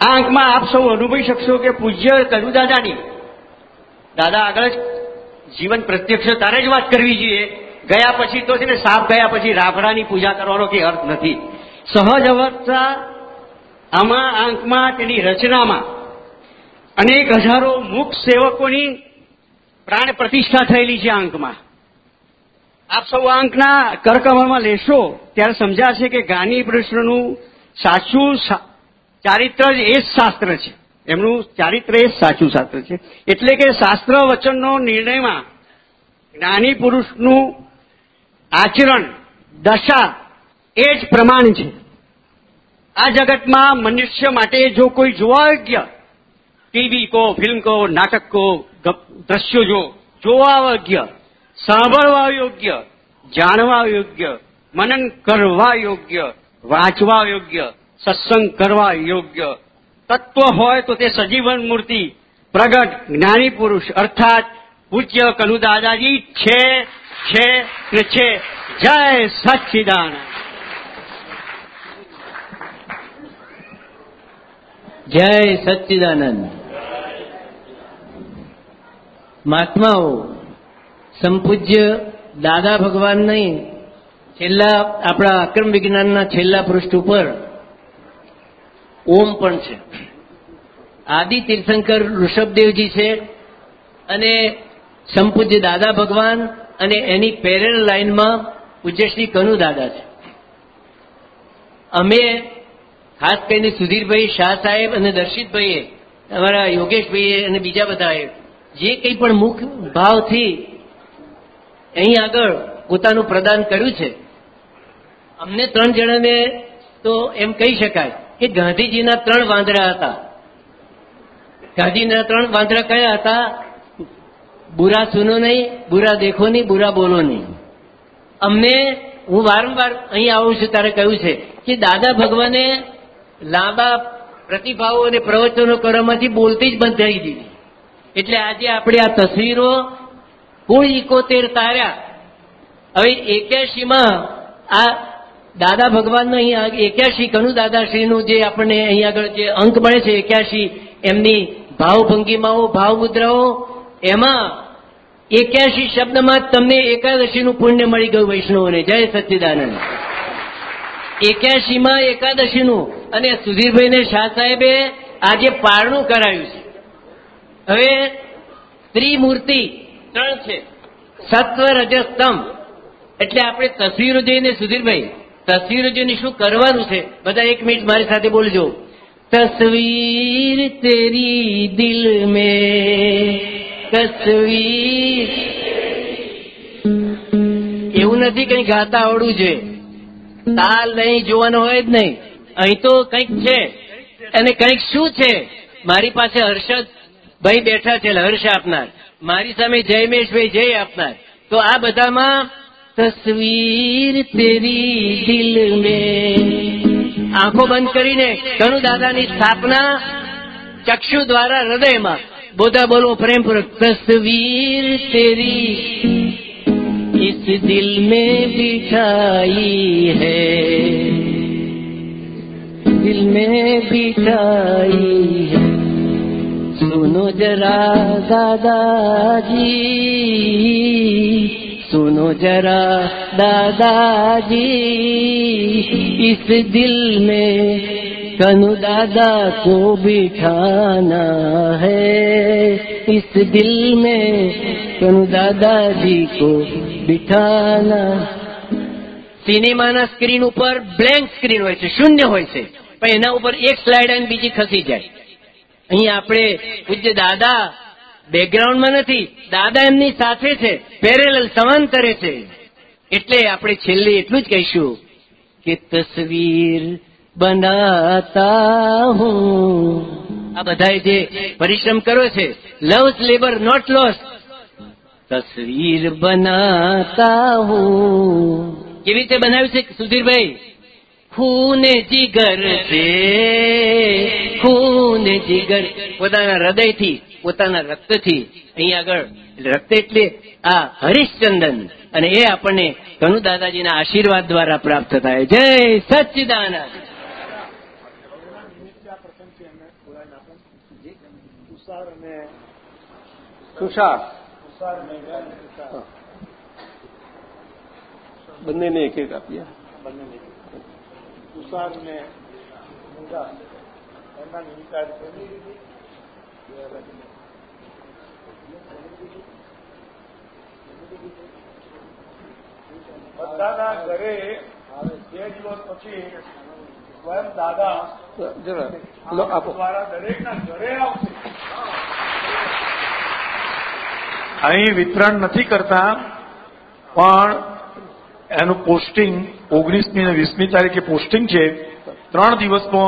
આ અંકમાં આપ સૌ અનુભવી શકશો કે પૂજ્ય કરુ દાદાની દાદા આગળ જ જીવન પ્રત્યક્ષ તારે જ વાત કરવી જોઈએ. ગયા પછી તો છે ને સાપ ગયા પછી રાફડાની પૂજા કરવાનો કે અર્થ નથી. સહજ અવસ્થા આમાં આ અંકમાં તેની રચનામાં અનેક હજારો મુખ સેવકોની પ્રાણ પ્રતિષ્ઠા થયેલી છે આ અંકમાં આપ સૌ આ અંકના કરકમળમાં લેશો ત્યારે સમજાશે કે ગાંધી કૃષ્ણનું સાચું ચારિત્ર જ એ જ શાસ્ત્ર છે. એમનું ચારિત્ર એ જ સાચું શાસ્ત્ર છે. એટલે કે શાસ્ત્ર વચનનો નિર્ણયમાં જ્ઞાની પુરુષનું આચરણ, દશા એ જ પ્રમાણ છે. આ જગતમાં મનુષ્ય માટે જો કોઈ જોવા યોગ્ય ટીવી કહો, ફિલ્મ કહો, નાટક કહો દ્રશ્યો જો જોવા યોગ્ય સાંભળવા યોગ્ય જાણવા યોગ્ય મનન કરવા યોગ્ય વાંચવા યોગ્ય સત્સંગ કરવા યોગ્ય તત્વ હોય તો તે સજીવન મૂર્તિ, પ્રગટ જ્ઞાની પુરુષ, અર્થાત પૂજ્ય કનુ દાદાજી છે છે ને છે. જય સચ્ચિદાનંદ જય સચ્ચિદાનંદ. મહાત્માઓ, સંપૂજ્ય દાદા ભગવાન નહીં છેલ્લા આપણા અક્રમ વિજ્ઞાનના છેલ્લા પૃષ્ઠ ઉપર ઓમ પણ છે. આદિ તીર્થંકર ઋષભદેવજી છે અને સંપૂજ્ય દાદા ભગવાન અને એની પેરેલ લાઈનમાં પૂજ્યશ્રી કનુ દાદા છે. અમે ખાસ કરીને સુધીરભાઈ શાહ સાહેબ અને દર્શિતભાઈએ, અમારા યોગેશભાઈએ અને બીજા બધાએ, જે કંઈ પણ મુખ ભાવથી અહીં આગળ પોતાનું પ્રદાન કર્યું છે, અમને ત્રણ જણાને તો એમ કહી શકાય કે ગાંધીજીના ત્રણ વાંદરા હતા. ગાંધીના ત્રણ વાંદરા કયા હતા? બુરા સુનો નહીં, બુરા દેખો નહીં, બુરા બોલો નહીં. અમને, હું વારંવાર અહીં આવું છું ત્યારે કહ્યું છે કે દાદા ભગવાને લાંબા પ્રતિભાવો અને પ્રવચનો કરવામાંથી બોલતી જ બંધ થઈ દીધી એટલે આજે આપણે આ તસવીરો કુલ ઇકોતેર તાર્યા. હવે એક્યાસીમાં આ દાદા ભગવાનનો અહીંયા એક્યાસી કનુ દાદાશ્રીનું જે આપણને અહીં આગળ જે અંક મળે છે એક્યાસી એમની ભાવભંગીમાઓ ભાવ મુદ્રાઓ એમાં એક્યાસી શબ્દમાં તમને એકાદશીનું પુણ્ય મળી ગયું વૈષ્ણવોને. જય સચ્ચિદાનંદ. એક્યાસીમાં એકાદશીનું અને સુધીરભાઈને શાહ સાહેબે આજે પારણું કરાયું છે. હવે ત્રિમૂર્તિ ત્રણ છે. સત્વ રજસ્તમ એટલે આપણે તસવીરો જઈને સુધીરભાઈ તસવીરો જઈને શું કરવાનું છે? બધા એક મિનિટ મારી સાથે બોલજો. તસવીર તેરી દિલ મેં. તસવીર. એવું નથી કઈ ગાતા આવડવું છે. તાલ નહીં, જોવાનો હોય જ નહીં. અહીં તો કંઈક છે. અને કંઈક શું છે? મારી પાસે હર્ષદ ભાઈ બેઠા છે, હર્ષ આપનાર. મારી સામે જયમેશભાઈ જય આપનાર. તો આ બધામાં તસવીર તેરી દિલ મે. આંખો બંધ કરીને કનુ દાદાની સ્થાપના ચક્ષુ દ્વારા હૃદયમાં. બોધા બોલો પ્રેમપૂર્વક, તસવીર તેરી इस दिल में बिठाई है। दिल में बिठाई है। सुनो जरा दादाजी, सुनो जरा दादाजी, इस दिल में कनु दादा को बिठाना है। इस दिल में कनु दादाजी को બિઠાના સિનેમાના સ્ક્રીન ઉપર બ્લેન્ક સ્ક્રીન હોય છે, શૂન્ય હોય છે. પણ એના ઉપર એક સ્લાઇડ આવીને બીજી ખસી જાય. અહીં આપણે પૂજ્ય દાદા બેકગ્રાઉન્ડમાં નથી, દાદા એમની સાથે છે પેરેલલ સમાંતરે છે. એટલે આપણે છેલ્લે એટલું જ કહીશું કે તસવીર બનાતા હું. આ બધાએ જે પરિશ્રમ કર્યો છે લવ્સ લેબર નોટ લોસ્ટ તસવીર બનાતા હું. કેવી રીતે બનાવ્યું છે સુધીરભાઈ? ખૂન જીગર છે. ખૂન જીગર. પોતાના હૃદયથી, પોતાના રક્તથી. અહીં આગળ. રક્ત એટલે આ હરિશ્ચંદન. અને એ આપણને કનુ દાદાજીના આશીર્વાદ દ્વારા પ્રાપ્ત થાય. જય સચ્ચિદાનંદ. તુષાર. બંનેને એક એક આપીએ. તુષાર ને મુંડા. એમના નિમિત્તાર બધાના ઘરે બે દિવસ પછી સ્વયં દાદા જરા. આપો. દ્વારા દરેકના ઘરે આવશે. અહીં વિતરણ નથી કરતા, પણ એનું પોસ્ટિંગ ઓગણીસમી અને વીસમી તારીખે પોસ્ટિંગ છે. ત્રણ દિવસનો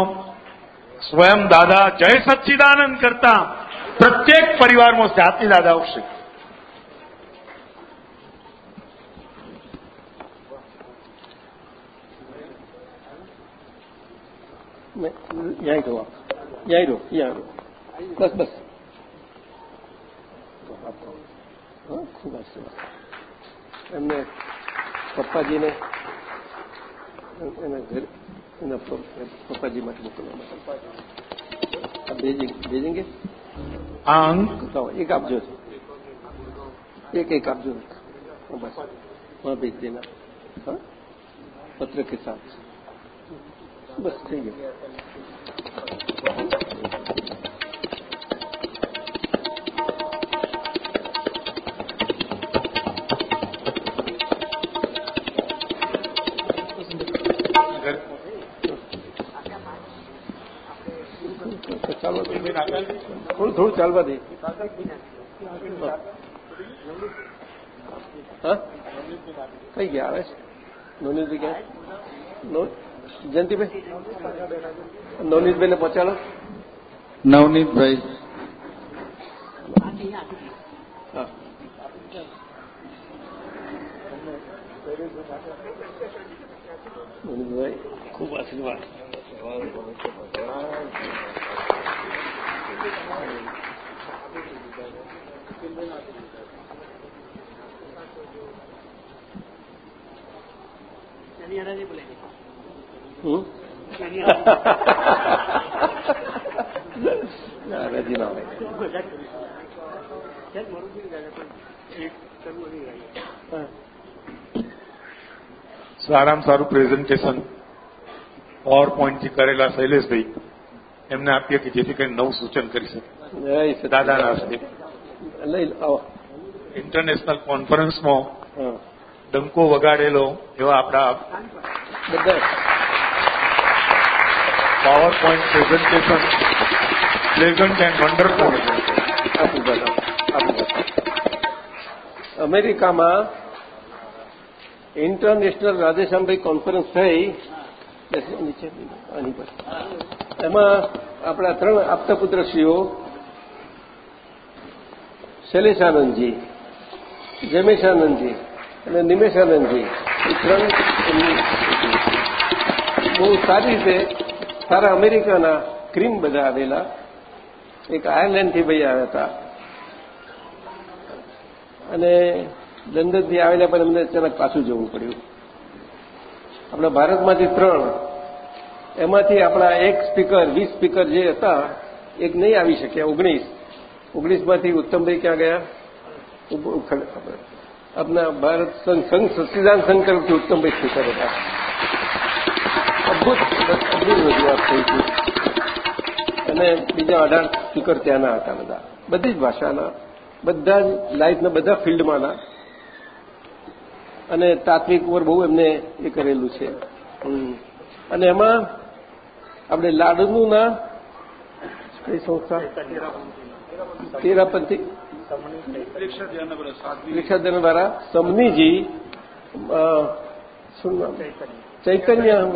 સ્વયં દાદા જય સચ્ચિદાનંદ કરતા પ્રત્યેક પરિવારમાં જાતિ દાદા આવશે. યાદ રહો યાદ રહો બસ બસ. હા ખૂબ આશીર્વાદ એમને પપ્પાજીને એના ઘર એના પપ્પાજી માટે મોકલવા માટે આ ભેજી ભેજેંગે આ અંક बताओ एक आप जो एक एक आप जो हाँ, बस वहाँ भेज देना हाँ पत्र के साथ बस ठीक है થોડું થોડું ચાલવા દે હા કઈ ગયા આવે છે નવનીતભાઈ ક્યાં જયંતિભાઈ નવનીતભાઈને પહોંચાડો નવનીતભાઈ હા નવનીતભાઈ ખૂબ આશીર્વાદ હમ ના, રાજી ના હોય હા. સારામાં સારું પ્રેઝન્ટેશન પાવર પોઈન્ટથી કરેલા શૈલેષભાઈ એમને આપીએ કે જેથી કરીને નવું સૂચન કરી શકે. દાદાના હસ્તે. ઇન્ટરનેશનલ કોન્ફરન્સમાં ડંકો વગાડેલો એવા આપણા power point presentation pleasant and wonderful. અમેરિકામાં ઇન્ટરનેશનલ રાધેશ્યામભાઈ કોન્ફરન્સ થઈ. એમાં આપણા ત્રણ આપતા પુત્રશ્રીઓ શૈલેષાનંદજી, જમેશાનંદજી અને નિમેશાનંદજી, એ ત્રણ બહુ સારી રીતે સારા અમેરિકાના ક્રીમ બધા આવેલા. એક આયર્લેન્ડથી ભાઈ આવ્યા હતા. અને લંડનથી આવેલા પણ અમને અચાનક પાછું જવું પડ્યું. આપણા ભારતમાંથી ત્રણ. એમાંથી આપણા એક સ્પીકર, વીસ સ્પીકર જે હતા, એક નહીં આવી શક્યા, ઓગણીસ. ઓગણીસમાંથી ઉત્તમભાઈ ક્યાં ગયા? આપણા ભારત સંઘ સંઘ, સચ્ચિદાન સંઘ તરફથી ઉત્તમભાઈ સ્પીકર હતા. અદભુત અદભુત રજૂઆત થઈ હતી. અને બીજા અઢાર સ્પીકર ત્યાંના હતા બધા. બધી જ ભાષાના, બધા જ લાઈફના, બધા ફિલ્ડમાંના. અને તાત્વિક ઉપર બહુ એમને એ કરેલું છે. અને એમાં આપણે લાડુનું ના કઈ સંસ્થા? તેરાપંથી. રિક્ષાધન દ્વારા સમનીજી શું નામ? ચૈતન્ય.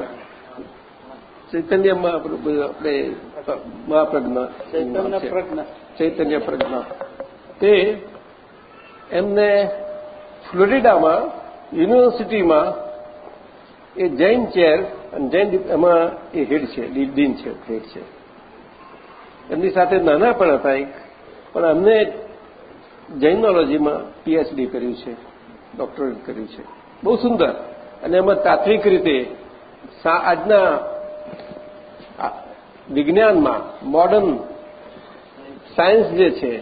ચૈતન્ય આપણે મહાપ્રજ્ઞા. ચૈતન્ય પ્રજ્ઞા. ચૈતન્ય પ્રજ્ઞા. તે એમને ફ્લોરિડામાં યુનિવર્સિટીમાં એ જૈન ચેર અને જૈન એમાં એ હેડ છે ડીન છે, હેડ છે. એમની સાથે નાના પણ હતા એક, પણ અમને જૈનોલોજીમાં પીએચડી કર્યું છે ડોક્ટરેટ કર્યું છે. બહુ સુંદર. અને એમાં તાત્વિક રીતે આજના વિજ્ઞાનમાં મોડર્ન સાયન્સ જે છે,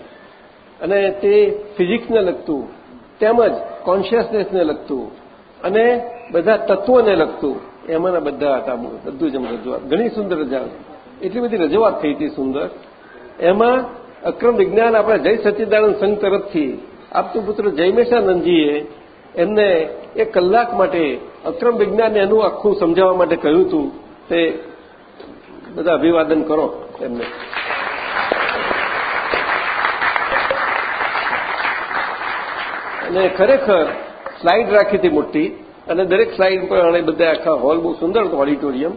અને તે ફિઝિક્સને લગતું તેમજ કોન્શિયસનેસને લગતું અને બધા તત્વોને લગતું, એમાંના બધા હતા બધું જ એમ રજૂઆત. ઘણી સુંદર રજૂઆત એટલી બધી રજૂઆત થઈ હતી સુંદર. એમાં અક્રમ વિજ્ઞાન આપણા જય સચ્ચિદાનંદ સંઘ તરફથી આપતું પુત્ર જયમેશાનંદજીએ એમને એક કલાક માટે અક્રમ વિજ્ઞાનને એનું આખું સમજાવવા માટે કહ્યું હતું. તે બધા અભિવાદન કરો એમને. અને ખરેખર સ્લાઇડ રાખી હતી મોટી, અને દરેક સ્લાઇડ પર અને બધા આખા હોલ બહુ સુંદર ઓડિટોરિયમ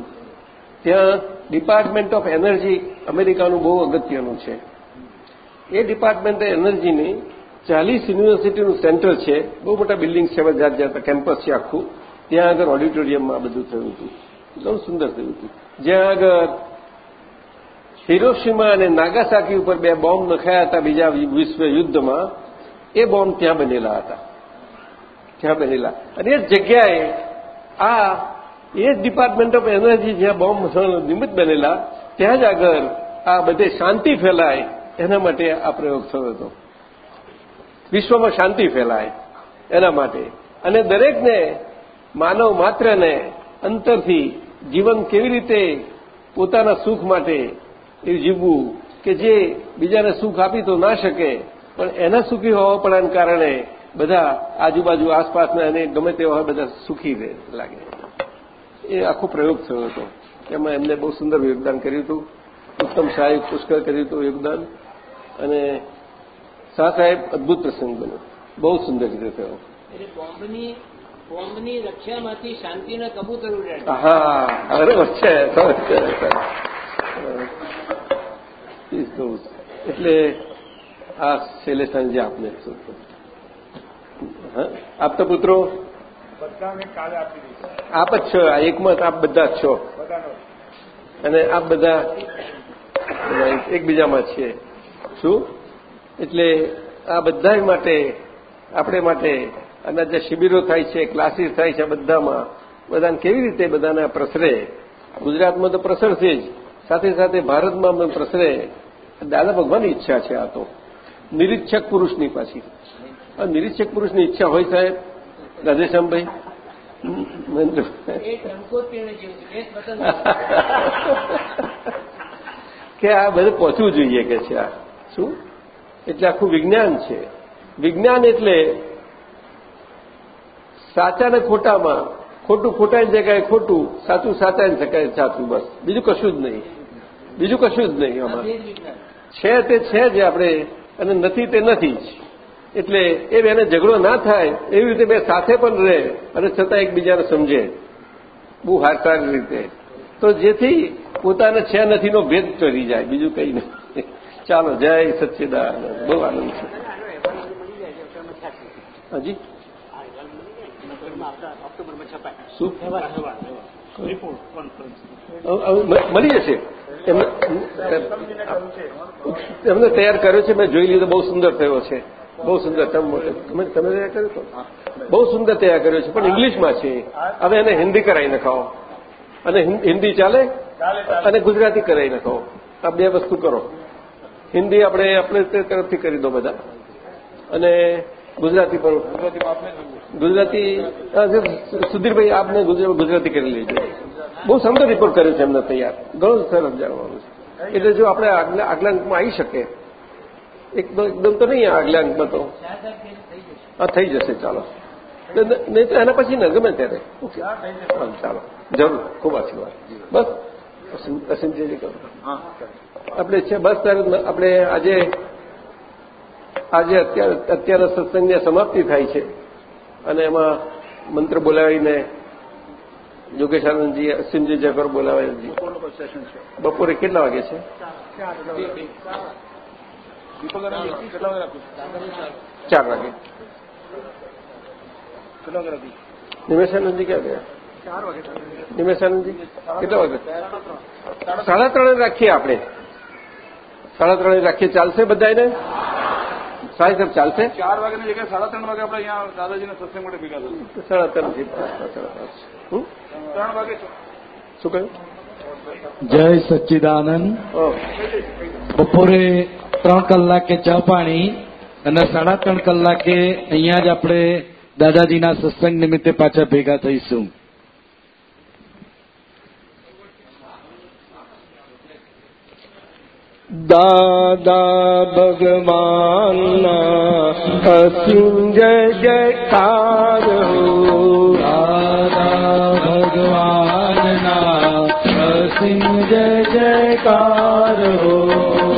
ત્યાં ડિપાર્ટમેન્ટ ઓફ એનર્જી અમેરિકાનું બહુ અગત્યનું છે. એ ડિપાર્ટમેન્ટ એનર્જીની ચાલીસ યુનિવર્સિટીનું સેન્ટર છે. બહુ મોટા બિલ્ડિંગ છે જાત જાત કેમ્પસ છે આખું. ત્યાં આગળ ઓડિટોરિયમમાં બધું થયું હતું. બહુ સુંદર થયું હતું. જ્યાં આગળ હિરોશીમા અને નાગાસાકી ઉપર બે બોમ્બ નખાયા હતા બીજા વિશ્વ યુદ્ધમાં. એ બોમ્બ ત્યાં બનેલા હતા. ત્યાં બનેલા. અને એ જગ્યાએ આ એ જ ડિપાર્ટમેન્ટ ઓફ એનર્જી જ્યાં બોમ્બ નિમિત્ત બનેલા, ત્યાં જ આગળ આ બધે શાંતિ ફેલાય એના માટે આ પ્રયોગ થયો હતો. વિશ્વમાં શાંતિ ફેલાય એના માટે. અને દરેકને માનવ માત્રને અંતરથી જીવન કેવી રીતે પોતાના સુખ માટે એ જીવવું કે જે બીજાને સુખ આપી તો ના શકે પણ એના સુખી હોવાપણાને કારણે બધા આજુબાજુ આસપાસના એને ગમે તેવા હોય બધા સુખી રહે લાગે. એ આખો પ્રયોગ થયો હતો. એમાં એમને બહુ સુંદર યોગદાન કર્યું હતું. ઉત્તમ સાહેબ પુષ્કળ કર્યું હતું યોગદાન. અને શાહ સાહેબ અદભુત પ્રસંગ બન્યો. બહુ સુંદર રીતે થયો. બોમ્બની બોમ્બની રક્ષામાંથી શાંતિના કબૂતર ઉડાડ્યા. હા બરાબર છું. એટલે આ છેલ્લે સાંજે આપને? આપતા પુત્રો? આપી જ છો આ એકમત આપ બધા જ છો. અને આપ બધા એકબીજામાં છીએ. શું? એટલે આ બધા માટે આપણે માટે અને જે શિબિરો થાય છે ક્લાસીસ થાય છે બધામાં બધાને કેવી રીતે બધાને પ્રસરે? ગુજરાતમાં તો પ્રસરશે જ. સાથે સાથે ભારતમાં પણ પ્રસરે. દાદા ભગવાનની ઈચ્છા છે આ તો. નિરીક્ષક પુરુષની પાછી. નિરીક્ષક પુરુષની ઈચ્છા હોય સાહેબ? રાધેશ્યામભાઈ? કે આ બધું પહોંચવું જોઈએ કે છે આ. શું? એટલે આખું વિજ્ઞાન છે. વિજ્ઞાન એટલે સાચા ને ખોટામાં. ખોટું ખોટાની જગ્યાએ ખોટું. સાચું સાચાની જગ્યાએ સાચું બસ. બીજું કશું જ નહીં. બીજું કશું જ નહીં આમાં. છે તે છે જ આપણે અને નથી તે નથી જ. એટલે એ બેને ઝઘડો ના થાય એવી રીતે બે સાથે પણ રહે અને છતાં એકબીજાને સમજે. બહુ સારી રીતે. તો જેથી પોતાને છે નથીનો ભેદ કરી જાય બીજું કંઈ નહીં ચાલો જય સચ્ચિદાનંદ. બહુ આનંદ છે. હજી? શું? મળી જશે? એમને તૈયાર કર્યો છે, મેં જોઈ લીધો, બહુ સુંદર થયો છે. બહુ સુંદર, તમે તમે તૈયાર કર્યો તો બહુ સુંદર તૈયાર કર્યો છે, પણ ઇંગ્લિશમાં છે. હવે એને હિન્દી કરાવી નખાવો અને હિન્દી ચાલે? અને ગુજરાતી કરાવી નખાવો આ બે વસ્તુ કરો. હિન્દી આપણે આપણે તરફથી કરી દો બધા. અને ગુજરાતી પણ ગુજરાતી સુધીરભાઈ આપને ગુજરાતી કરી લેજો બહુ સુંદર રિપોર્ટ કર્યો છે એમને તૈયાર. ઘણું સરસ જાણવાનું છે. એટલે જો આપણે આગલા આગલા અંકમાં આવી શકે એકદમ તો નહીં આગલા અંકમાં તો. હા થઈ જશે ચાલો. નહીં તો એના પછી ને ગમે ત્યારે. ઓકે. ચાલો. જરૂર ખૂબ આશીર્વાદ બસ. અસીમ- અસીમજી કરો આપણે છે બસ ત્યારે આપણે આજે આજે અત્યારે અત્યારે સત્સંગની સમાપ્તિ થાય છે. અને એમાં મંત્ર બોલાવીને યોગેશાનંદજી અસીમજી જગર બોલાવાયજી બપોરે કેટલા વાગે છે? ચાર વાગે. નિમેશાનંદજી ક્યાં ગયા? નિમેશાનંદજી, કેટલા વાગે? સાડા ત્રણે રાખીએ આપણે. સાડા ત્રણે રાખીએ. ચાલશે બધાને સાહેબ સાહેબ ચાલશે? ચાર વાગ્યાની જગ્યાએ સાડા ત્રણ વાગે આપણે અહીંયા દાદાજીના સત્સંગ માટે ભેગા થશું સાડા ત્રણ સાડા ત્રણ વાગે શું કહ્યું? જય સચ્ચિદાનંદ. બપોરે ત્રણ કલાકે ચા પાણી અને સાડા ત્રણ કલાકે અહીંયા જ આપણે દાદાજીના સત્સંગ નિમિત્તે પાછા ભેગા થઈશું. દાદા ભગવાનના જય જયકાર હો દાદા ભગવાનના જય જયકાર હો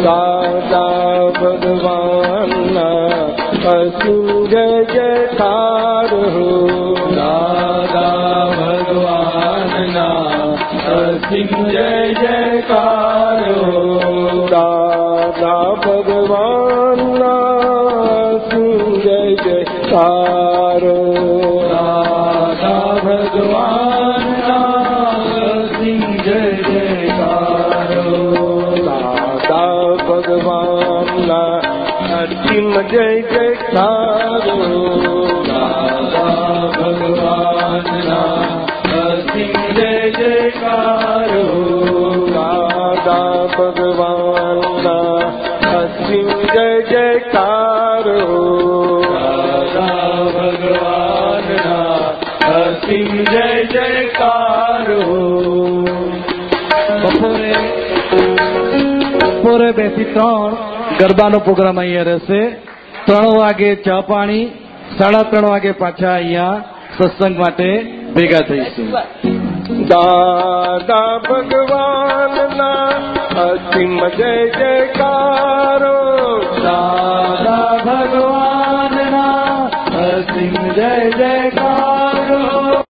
દાદા ભગવાનના જય જયકાર હો દાદા ભગવાનના અસીમ જય બેથી ત્રણ ગરબાનો પ્રોગ્રામ અહીંયા રહેશે. ત્રણ વાગે ચા પાણી સાડા ત્રણ વાગે પાછા અહીંયા સત્સંગ માટે ભેગા થઈશું. દાદા ભગવાનના અસીમ જય જયકારો. દાદા ભગવાનના અસીમ જય જયકાર.